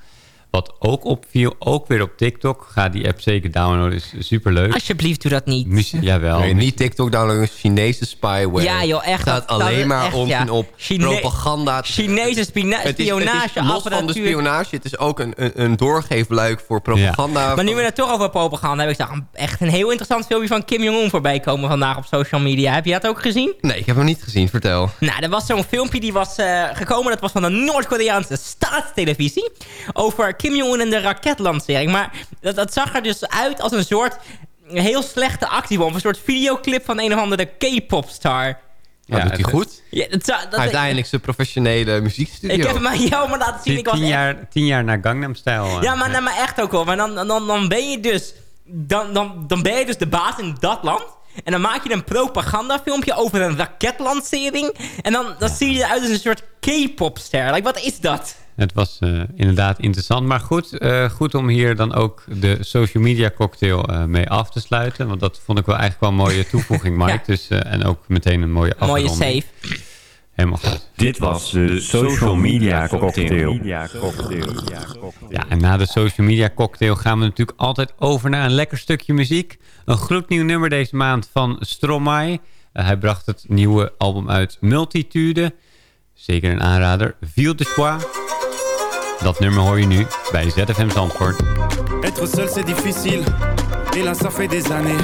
wat ook opviel, ook weer op TikTok. Ga die app zeker downloaden, is superleuk. Alsjeblieft, doe dat niet. Muzie- jawel. Nee, niet TikTok downloaden, Chinese spyware. Ja, joh, echt. Staat dat- alleen maar echt, onzin ja. op Chine- propaganda. Chinese spina- Het is, het spionage, is los van de spionage. Het is ook een, een, een doorgeefluik voor propaganda. Maar nu we het toch over propaganda hebben, ik zag echt een heel interessant filmpje van Kim Jong-un voorbij komen vandaag op social media. Heb je dat ook gezien? Nee, ik heb hem niet gezien. Vertel. Nou, er was zo'n filmpje die was eh, gekomen. Dat was van de Noord-Koreaanse staatstelevisie. Over Kim Jong-un en de raketlancering. Maar dat, dat zag er dus uit als een soort heel slechte actiebom. Een soort videoclip van een of andere K-popstar. Ja, doet hij goed? Ja, dat, zou- dat, Uiteindelijk zijn professionele muziekstudio. ik heb hem aan jou maar laten zien. Ik was tien, echt- jaar, tien jaar naar Gangnam Style. eh. Ja, maar, nou, maar echt ook wel. Maar dan, dan, dan ben je dus... Dan, dan, dan ben je dus de baas in dat land. En dan maak je een propagandafilmpje over een raketlancering. En dan, dan zie je eruit als een soort K-popster. Like, wat is dat? Het was eh, inderdaad interessant. Maar goed, eh, goed om hier dan ook de social media cocktail eh, mee af te sluiten. Want dat vond ik wel eigenlijk wel een mooie toevoeging, (laughs) Mike. Ja. Dus, eh, en ook meteen een mooie Mooie afronding. save. Helemaal goed. Dit was de Social Media Cocktail. Ja, en na de social media cocktail gaan we natuurlijk altijd over naar een lekker stukje muziek. Een gloednieuw nummer deze maand van Stromae. Hij bracht het nieuwe album uit Multitude. Zeker een aanrader. Ville de Choix. Dat nummer nu ZFM. Être seul c'est difficile, et là ça fait des années.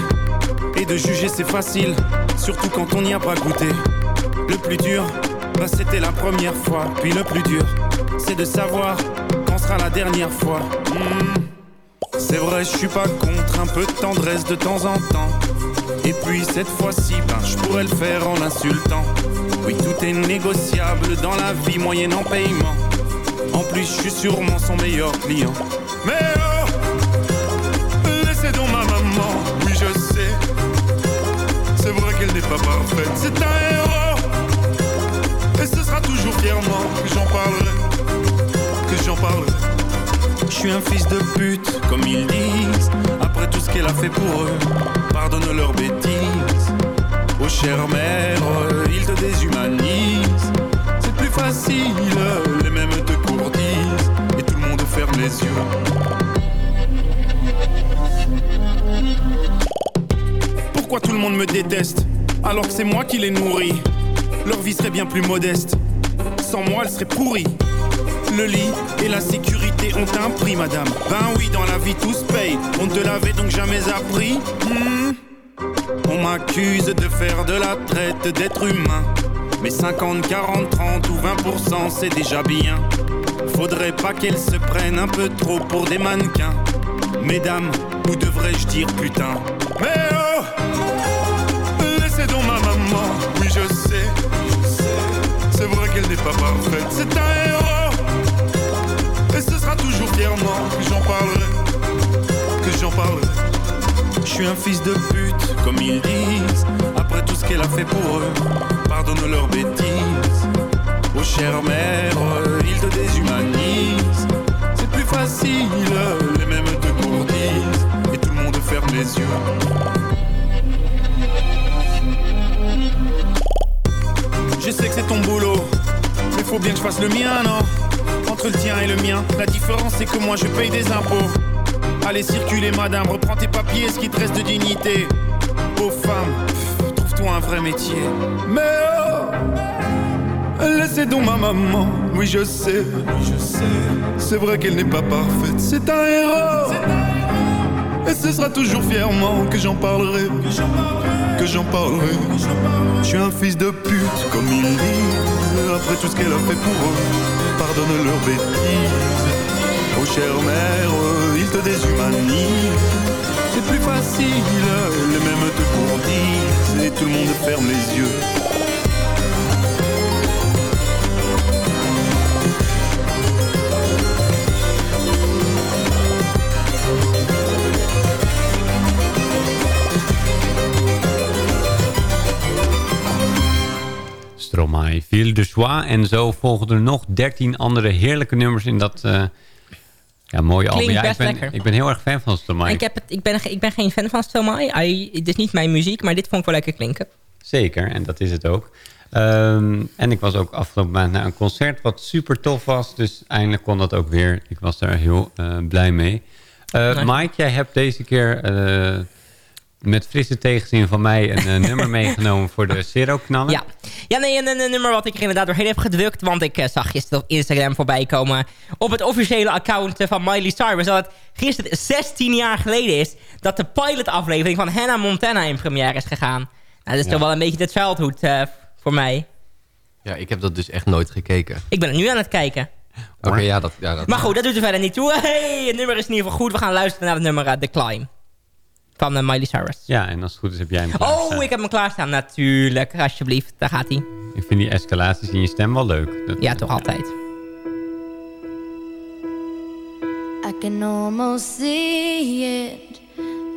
Et de juger c'est facile, surtout quand on n'y a pas goûté. Le plus dur, bah c'était la première fois. Puis le plus dur, c'est de savoir quand sera la dernière fois. Hmm. C'est vrai, je suis pas contre un peu de tendresse de temps en temps. Et puis cette fois-ci, ben, je pourrais le faire en l'insultant. Oui, tout est négociable dans la vie moyennant paiement. En plus, je suis sûrement son meilleur client. Mais oh, laissez donc ma maman, oui je sais. C'est vrai qu'elle n'est pas parfaite, c'est un héros. Et ce sera toujours fièrement que j'en parlerai, que j'en parlerai. Je suis un fils de pute, comme ils disent. Après tout ce qu'elle a fait pour eux, pardonne leurs bêtises. Oh chère mère, ils te déshumanisent. C'est plus facile, les mêmes te Pourquoi tout le monde me déteste alors que c'est moi qui les nourris? Leur vie serait bien plus modeste. Sans moi, elle serait pourrie. Le lit et la sécurité ont un prix, madame. Ben oui, dans la vie tout se paye. On ne te l'avait donc jamais appris? Hmm. On m'accuse de faire de la traite d'être humain. Mais 50, 40, 30 ou 20%, c'est déjà bien. Faudrait pas qu'elles se prennent un peu trop pour des mannequins. Mesdames, ou devrais-je dire putain? Mais oh Laissez donc ma maman, oui je sais. C'est vrai qu'elle n'est pas parfaite, c'est un héros. Et ce sera toujours fièrement que j'en parlerai. Que j'en parlerai. Je suis un fils de pute, comme ils disent. Après tout ce qu'elle a fait pour eux, pardonne leurs bêtises. Oh chère mère, ils te déshumanisent. C'est plus facile, les mêmes te courtisent. Et tout le monde ferme les yeux. Je sais que c'est ton boulot, mais faut bien que je fasse le mien, non? Entre le tien et le mien, la différence c'est que moi je paye des impôts. Allez circuler madame, reprends tes papiers, ce qui te reste de dignité. Pauvre femme, trouve-toi un vrai métier. Mais laissez donc ma maman, oui je sais, je sais. C'est vrai qu'elle n'est pas parfaite, c'est un héros. Et ce sera toujours fièrement que j'en parlerai, que j'en parlerai. Je suis un fils de pute, comme ils disent. Après tout ce qu'elle a fait pour eux, pardonne leurs bêtises. Oh chère mère, ils te déshumanisent. C'est plus facile, les mêmes te courtisent. Et tout le monde ferme les yeux. Ville de Joie. En zo volgden er nog 13 andere heerlijke nummers in dat eh, ja, mooie album. Ja, ik, ben, lekker. ik ben heel erg fan van Stromae. Ik, heb het, ik, ben, ik ben geen fan van Stromae. Het is niet mijn muziek, maar dit vond ik wel lekker klinken. Zeker, en dat is het ook. Ehm, en ik was ook afgelopen maand naar een concert wat super tof was. Dus eindelijk kon dat ook weer. Ik was daar heel eh, blij mee. Nice. Mike, jij hebt deze keer met frisse tegenzin van mij een eh, nummer (laughs) meegenomen voor de Zero-knallen. Ja. Ja, nee, een, een, een nummer wat ik er inderdaad doorheen heb gedrukt. Want ik eh, zag gisteren op Instagram voorbij komen. Op het officiële account eh, van Miley Cyrus. Dat het gisteren 16 jaar geleden is. Dat de pilotaflevering van Hannah Montana in première is gegaan. Nou, dat is Ja. toch wel een beetje de childhood eh, voor mij. Ja, ik heb dat dus echt nooit gekeken. Ik ben er nu aan het kijken. Oké, ja, dat, ja, dat... Maar goed, dat doet er verder niet toe. (laughs) Hey, het nummer is in ieder geval goed. We gaan luisteren naar het nummer The Climb. Van eh, Miley Cyrus. Ja, en als het goed is heb jij hem Oh, klaarstaan. ik heb hem klaarstaan. Natuurlijk, alsjeblieft. Daar gaat hij. Ik vind die escalaties in je stem wel leuk. Dat- Ja, toch altijd. I can almost see it.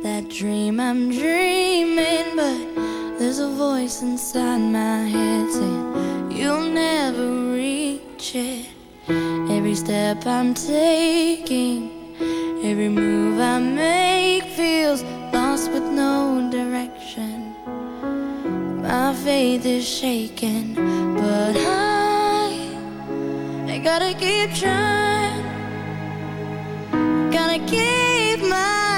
That dream I'm dreaming, but there's a voice inside my head saying you'll never reach it. Every step I'm taking, every move I make feels lost with no direction. My faith is shaken, but I, I gotta keep trying. Gotta keep my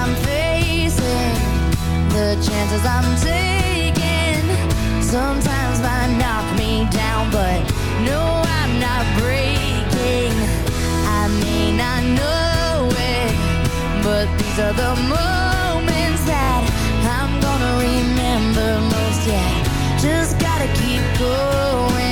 I'm facing, the chances I'm taking, sometimes might knock me down, but no, I'm not breaking. I may not know it, but these are the moments that I'm gonna remember most. Yeah, just gotta keep going,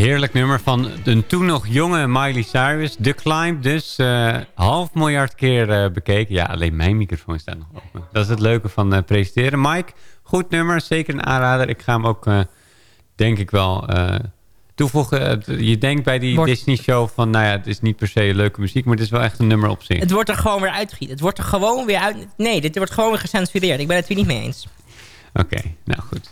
Heerlijk nummer van een toen nog jonge Miley Cyrus. The Climb dus eh, half miljard keer eh, bekeken. Ja, alleen mijn microfoon staat nog open. Dat is het leuke van eh, presenteren. Mike, goed nummer. Zeker een aanrader. Ik ga hem ook, denk ik wel, toevoegen. Je denkt bij die Wordt- Disney-show van... Nou ja, het is niet per se leuke muziek, maar het is wel echt een nummer op zich. Het wordt er gewoon weer uitgiet. Het wordt er gewoon weer uit... Nee, dit wordt gewoon weer gecensureerd. Ik ben het hier niet mee eens. Oké, nou goed.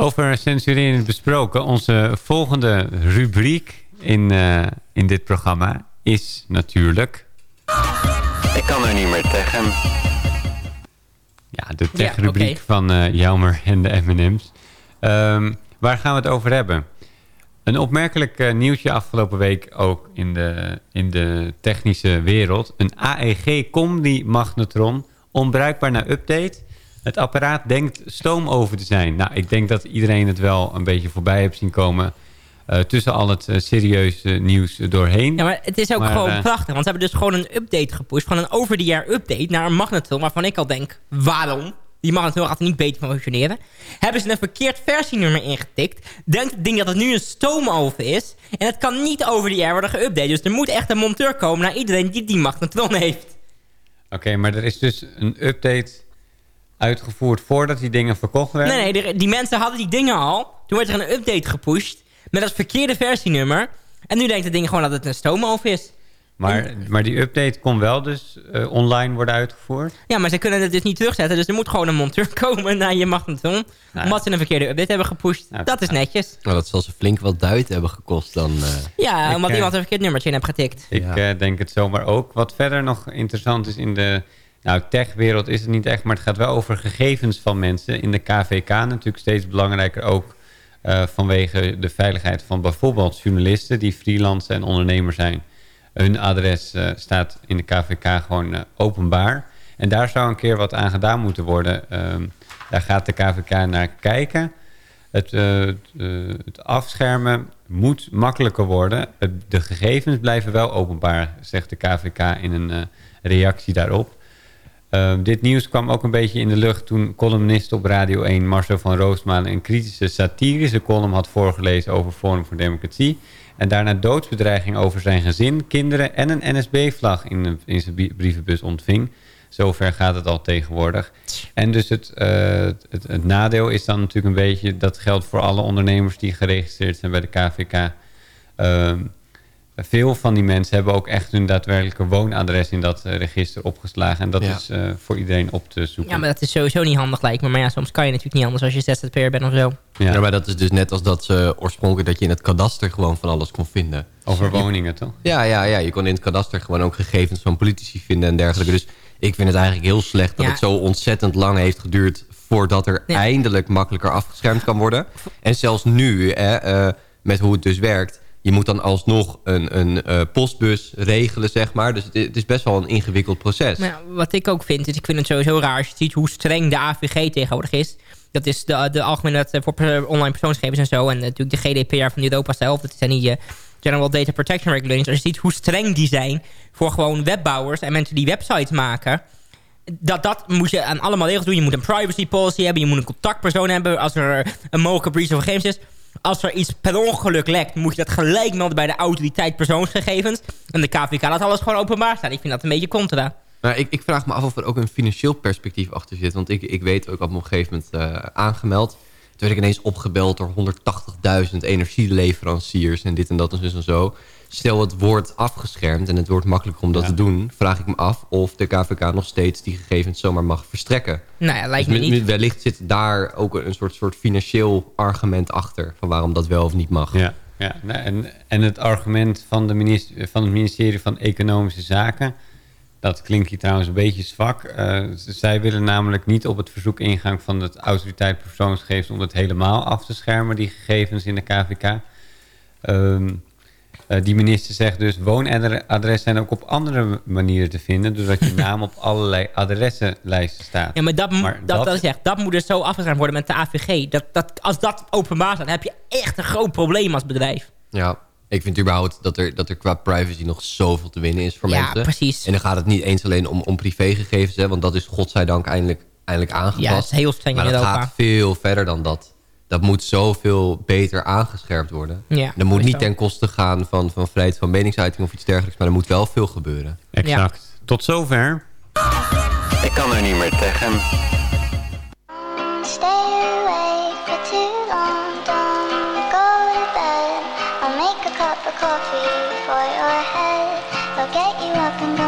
Over censureren besproken. Onze volgende rubriek in, eh, in dit programma is natuurlijk... Ik kan er niet meer tegen. Ja, de Ja, tech-rubriek van eh Jelmer en de M&M's. Ehm, waar gaan we het over hebben? Een opmerkelijk eh, nieuwtje afgelopen week ook in de, in de technische wereld. Een AEG-combi-magnetron, onbruikbaar na update. Het apparaat denkt stoom over te zijn. Nou, ik denk dat iedereen het wel een beetje voorbij heeft zien komen... eh, tussen al het eh, serieuze nieuws doorheen. Ja, maar het is ook Maar, gewoon eh, prachtig. Want ze hebben dus gewoon een update gepusht. Van een over-the-air update naar een magnetron. Waarvan ik al denk, waarom? Die magnetron gaat niet beter functioneren. Hebben ze een verkeerd versienummer ingetikt. Denkt het ding dat het nu een stoomoven is. En het kan niet over-the-air worden geüpdate. Dus er moet echt een monteur komen naar iedereen die die magnetron heeft. Oké, maar er is dus een update uitgevoerd voordat die dingen verkocht werden? Nee, nee, die, die mensen hadden die dingen al. Toen werd er een update gepusht. Met dat verkeerde versienummer. En nu denkt het ding gewoon dat het een stoomoven is. Maar, maar die update kon wel dus eh, online worden uitgevoerd? Ja, maar ze kunnen het dus niet terugzetten. Dus er moet gewoon een monteur (laughs) komen naar je magnetron. Omdat ze een verkeerde update hebben gepusht. dat is netjes. Nou, dat zal ze flink wat duit hebben gekost dan. eh. Ja, Ik, omdat eh, iemand een verkeerd nummertje in heeft getikt. Ik eh, denk het zomaar ook. Wat verder nog interessant is in de nou, techwereld is het niet echt, maar het gaat wel over gegevens van mensen. In de KVK natuurlijk steeds belangrijker ook eh, vanwege de veiligheid van bijvoorbeeld journalisten die freelance en ondernemer zijn. Hun adres eh, staat in de KVK gewoon eh, openbaar. En daar zou een keer wat aan gedaan moeten worden. Ehm, daar gaat de KVK naar kijken. Het, het, afschermen moet makkelijker worden. De gegevens blijven wel openbaar, zegt de KVK in een reactie daarop. Ehm, dit nieuws kwam ook een beetje in de lucht toen columnist op Radio 1 Marcel van Roosmalen een kritische satirische column had voorgelezen over Forum voor Democratie. En daarna doodsbedreiging over zijn gezin, kinderen en een NSB-vlag in, in zijn brievenbus ontving. Zover gaat het al tegenwoordig. En dus het, eh, het, het, nadeel is dan natuurlijk een beetje... dat geldt voor alle ondernemers die geregistreerd zijn bij de KVK. Veel van die mensen hebben ook echt hun daadwerkelijke woonadres... in dat eh, register opgeslagen. En dat Ja. is eh, voor iedereen op te zoeken. Ja, maar dat is sowieso niet handig lijkt me. Maar ja, soms kan je natuurlijk niet anders als je ZZP'er bent of zo. Ja. maar dat is dus net als dat ze oorspronkelijk dat je in het kadaster gewoon van alles kon vinden. Over woningen, toch? Ja, ja, ja, je kon in het kadaster gewoon ook gegevens van politici vinden en dergelijke. Dus ik vind het eigenlijk heel slecht dat Ja. het zo ontzettend lang heeft geduurd voordat er eindelijk makkelijker afgeschermd kan worden. En zelfs nu, hè, eh, met hoe het dus werkt, je moet dan alsnog een, een eh, postbus regelen, zeg maar. Dus het, het is best wel een ingewikkeld proces. Maar wat ik ook vind, is ik vind het sowieso raar... als je ziet hoe streng de AVG tegenwoordig is. Dat is de, de Algemene Wet voor online persoonsgegevens en zo. En natuurlijk de GDPR van Europa zelf. Dat zijn die eh, General Data Protection Regulations. Als je ziet hoe streng die zijn voor gewoon webbouwers... en mensen die websites maken... Dat, dat moet je aan allemaal regels doen. Je moet een privacy policy hebben. Je moet een contactpersoon hebben als er een mogelijke breach of gegevens is. Als er iets per ongeluk lekt, moet je dat gelijk melden bij de autoriteit persoonsgegevens. En de KVK laat alles gewoon openbaar staan. Ik vind dat een beetje contra. Maar ik, ik vraag me af of er ook een financieel perspectief achter zit. Want ik, ik weet ook, op een gegeven moment eh, aangemeld. Toen werd ik ineens opgebeld door 180.000 energieleveranciers en dit en dat en zus en zo. Stel het wordt afgeschermd en het wordt makkelijker om dat te doen... vraag ik me af of de KVK nog steeds die gegevens zomaar mag verstrekken. Nou ja, lijkt Dus me niet. Wellicht zit daar ook een soort, soort financieel argument achter... van waarom dat wel of niet mag. Ja, ja. nou, en, en het argument van, de minister, van het ministerie van Economische Zaken... dat klinkt hier trouwens een beetje zwak. Eh, zij willen namelijk niet op het verzoek ingaan van de autoriteit persoonsgegevens... om het helemaal af te schermen, die gegevens in de KVK. Ehm, eh, die minister zegt dus... woonadressen zijn ook op andere manieren te vinden... doordat je (laughs) naam op allerlei adressenlijsten staat. Ja, maar dat, Maar dat, dat- dat, echt, dat moet dus zo afgeschermd worden met de AVG. Dat, dat, als dat openbaar staat, dan heb je echt een groot probleem als bedrijf. Ja, ik vind überhaupt dat er, dat er qua privacy nog zoveel te winnen is voor Ja, mensen. precies. En dan gaat het niet eens alleen om, om privégegevens, hè, want dat is godzijdank eindelijk, eindelijk aangepast. Ja, het is heel streng maar in dat Europa. gaat veel verder dan dat. Dat moet zoveel beter aangescherpt worden. Ja, dat moet niet ten koste gaan van, van vrijheid van meningsuiting of iets dergelijks, maar er moet wel veel gebeuren. Exact. Tot zover. Ik kan er niet meer tegen. Stay awake for too long, don't go to bed. I'll make a cup of coffee for your head. I'll get you up and going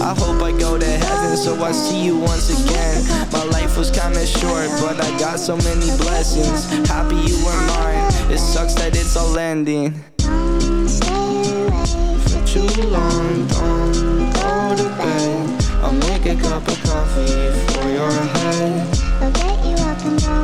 I hope I go to heaven, so I see you once again. My life was kinda short, but I got so many blessings. Happy you were mine, it sucks that it's all ending. For too long, don't go to bed. I'll make a cup of coffee for your head. I'll get you up and going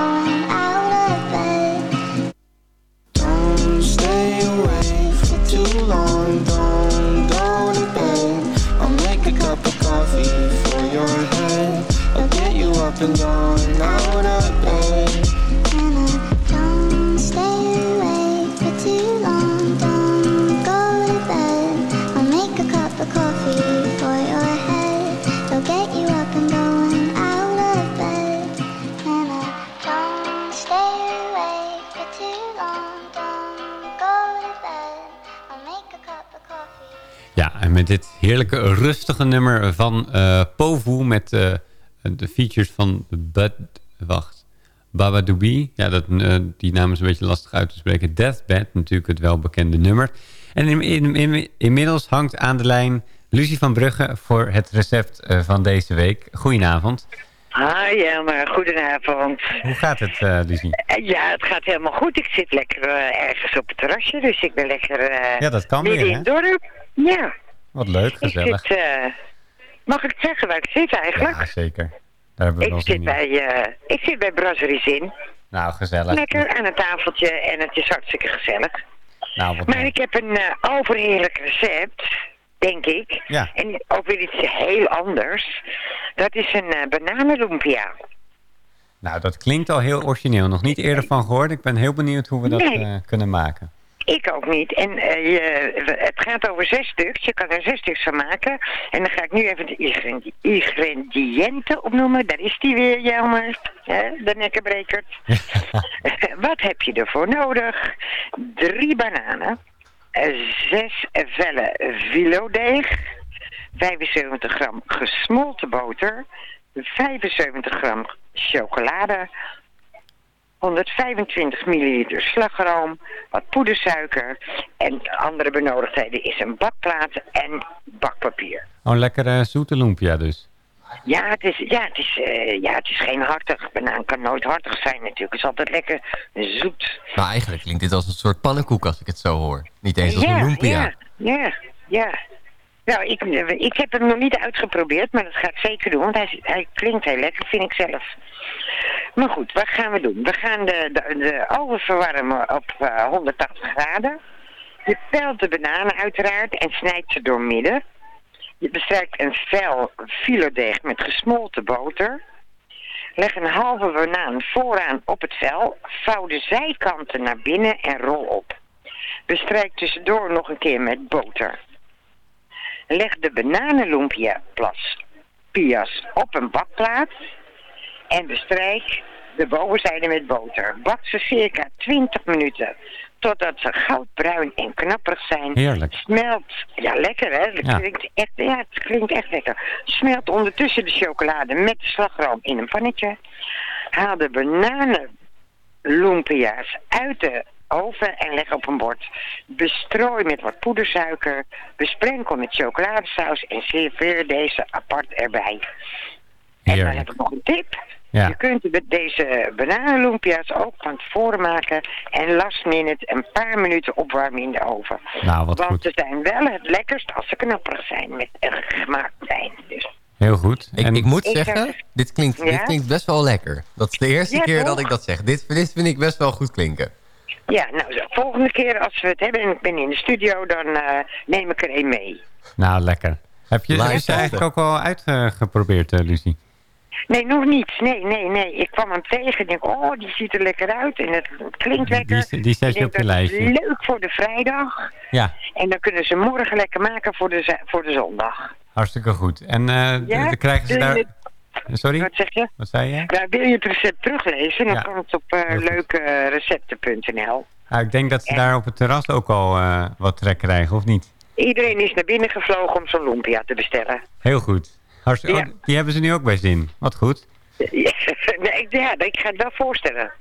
and going out of bed. Don't stay awake for too long. Don't go to bed. I'll make a cup of coffee for your head. I'll get you up and going out of bed. And I don't stay awake for too long. Don't go to bed. I'll make a cup of coffee. Ja, en met dit heerlijke rustige nummer van eh Povu met eh, de features van Bud... Wacht. Baba Doobie. Ja, dat, eh, die naam is een beetje lastig uit te spreken. Deathbed, natuurlijk het welbekende nummer. En in, in, in- inmiddels hangt aan de lijn Lucie van Brugge voor het recept eh, van deze week. Goedenavond. Hi, Elmer. Goedenavond. Hoe gaat het, eh Lucie? Ja, het gaat helemaal goed. Ik zit lekker ergens op het terrasje, dus ik ben lekker Ja, dat kan weer, in het dorp. Ja, Wat leuk, ik gezellig. zit... mag ik zeggen waar ik zit eigenlijk? Ja, zeker. Daar hebben we ik, zit bij, eh, ik zit bij Brasserie Zin. Nou, gezellig. Lekker aan een tafeltje en het is hartstikke gezellig. Nou, wat Maar ik heb een eh, overheerlijk recept, denk ik. Ja. En ook weer iets heel anders. Dat is een eh bananenlumpia. Nou, dat klinkt al heel origineel. Nog niet eerder van gehoord. Ik ben heel benieuwd hoe we dat Nee. kunnen maken. Ik ook niet. En eh, je, het gaat over zes stuks. Je kan er zes stuks van maken. En dan ga ik nu even de ingredi- ingrediënten opnoemen. Daar is die weer, Jelmer. Hè, de nekkenbreker. (laughs) Wat heb je ervoor nodig? Drie bananen. eh, Zes vellen filodeeg. 75 gram gesmolten boter. 75 gram chocolade. 125 milliliter slagroom, wat poedersuiker en andere benodigdheden is een bakplaat en bakpapier. Oh, lekkere zoete lumpia dus. Ja, het is, ja, het is, eh, ja, het is geen hartig. Banaan kan nooit hartig zijn natuurlijk. Het is altijd lekker zoet. Nou, eigenlijk klinkt dit als een soort pannenkoek als ik het zo hoor. Niet eens als ja, een lumpia. ja, ja, ja. Nou, ik, ik heb hem nog niet uitgeprobeerd, maar dat ga ik zeker doen. Want hij, hij klinkt heel lekker, vind ik zelf. Maar goed, wat gaan we doen? We gaan de, de, de oven verwarmen op eh, 180 graden. Je pelt de bananen uiteraard en snijdt ze door midden. Je bestrijkt een vel filodeeg met gesmolten boter. Leg een halve banaan vooraan op het vel. Vouw de zijkanten naar binnen en rol op. Bestrijk tussendoor nog een keer met boter. Leg de bananenlumpia pias op een bakplaat en bestrijk de bovenzijde met boter. Bak ze circa 20 minuten totdat ze goudbruin en knapperig zijn. Heerlijk. Smelt, ja lekker hè, dat Ja. klinkt echt, ja, het klinkt echt lekker. Smelt ondertussen de chocolade met de slagroom in een pannetje. Haal de bananenlumpia's uit de oven en leg op een bord. Bestrooi met wat poedersuiker, besprenkel met chocoladesaus en serveer deze apart erbij. En dan heb ik nog een tip. Ja. Je kunt de- deze bananenlumpia's ook van tevoren maken en last minute een paar minuten opwarmen in de oven. Nou, wat Want goed. ze zijn wel het lekkerst als ze knapperig zijn met een gemaakt zijn. Dus Heel goed. Ik, En- ik moet Ik zeggen, heb- dit, klinkt, Ja? dit klinkt best wel lekker. Dat is de eerste Ja, keer toch? dat ik dat zeg. Dit, dit vind ik best wel goed klinken. ja, nou, de volgende keer als we het hebben en ik ben in de studio, dan eh, neem ik er een mee. Nou, lekker. Heb je, heb je eigenlijk ook al uitgeprobeerd, eh, Lucie? Nee, nog niet. Nee, nee, nee. Ik kwam hem tegen en denk, oh, die ziet er lekker uit en het, klinkt lekker. Die, die zet Ik je op je lijstje. leuk voor de vrijdag. Ja, En dan kunnen ze morgen lekker maken voor de, voor de zondag. Hartstikke goed. En eh, d- Ja? d- krijgen ze daar... Sorry? Wat zeg je? Wat zei je? Nou, wil je het recept teruglezen, dan Ja. kan het op uh, leukerecepten.nl. Ah, ik denk dat ze daar op het terras ook al eh, wat trek krijgen, of niet? Iedereen is naar binnen gevlogen om zo'n lumpia te bestellen. Heel goed. Hartstikke, Ja. oh, die hebben ze nu ook bij zin. Wat goed. Ja, (laughs) nee, ja, ik ga het wel voorstellen.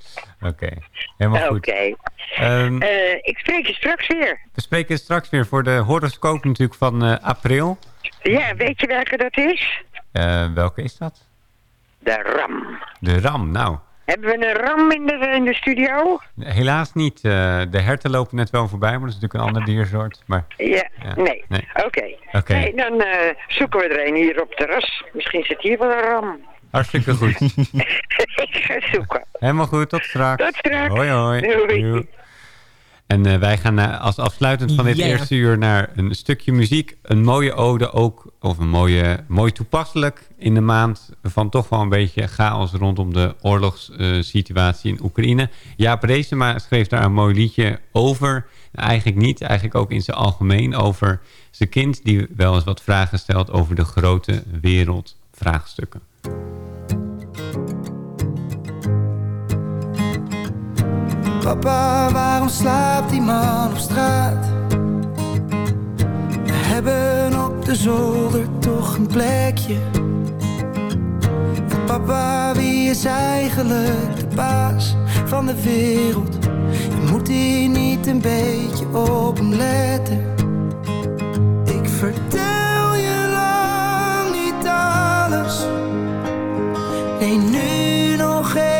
Oké, helemaal goed. Oké. Ehm, Eh, ik spreek je straks weer. we spreken straks weer voor de horoscoop natuurlijk van eh, april. Ja, weet je welke dat is? Eh, welke is dat? De RAM. De RAM, nou. Hebben we een RAM in de, in de studio? Helaas niet. Eh, de herten lopen net wel voorbij, maar dat is natuurlijk een ander diersoort. Maar Ja, Ja, nee. Oké. Oké. Nee, dan eh, zoeken we er een hier op het terras. Misschien zit hier wel een RAM. hartstikke goed. (laughs) ik ga zoeken. Helemaal goed, tot straks. Tot straks. Hoi hoi. Doei. Joe. En eh, wij gaan eh, als afsluitend van dit Ja. eerste uur naar een stukje muziek. Een mooie ode ook, of een mooie, mooi toepasselijk in de maand van toch wel een beetje chaos rondom de oorlogssituatie in Oekraïne. Jaap Reesema schreef daar een mooi liedje over. Eigenlijk niet, eigenlijk ook in zijn algemeen over zijn kind die wel eens wat vragen stelt over de grote wereldvraagstukken. Papa, waarom slaapt die man op straat? We hebben op de zolder toch een plekje. Papa, wie is eigenlijk de baas van de wereld? Je moet hier niet een beetje op hem letten. Ik vertel je lang niet alles. Nee, nu nog even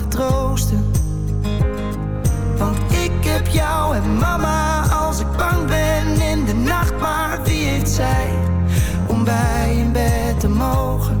troosten? Want ik heb jou en mama als ik bang ben in de nacht. Maar wie heeft zij om bij in bed te mogen?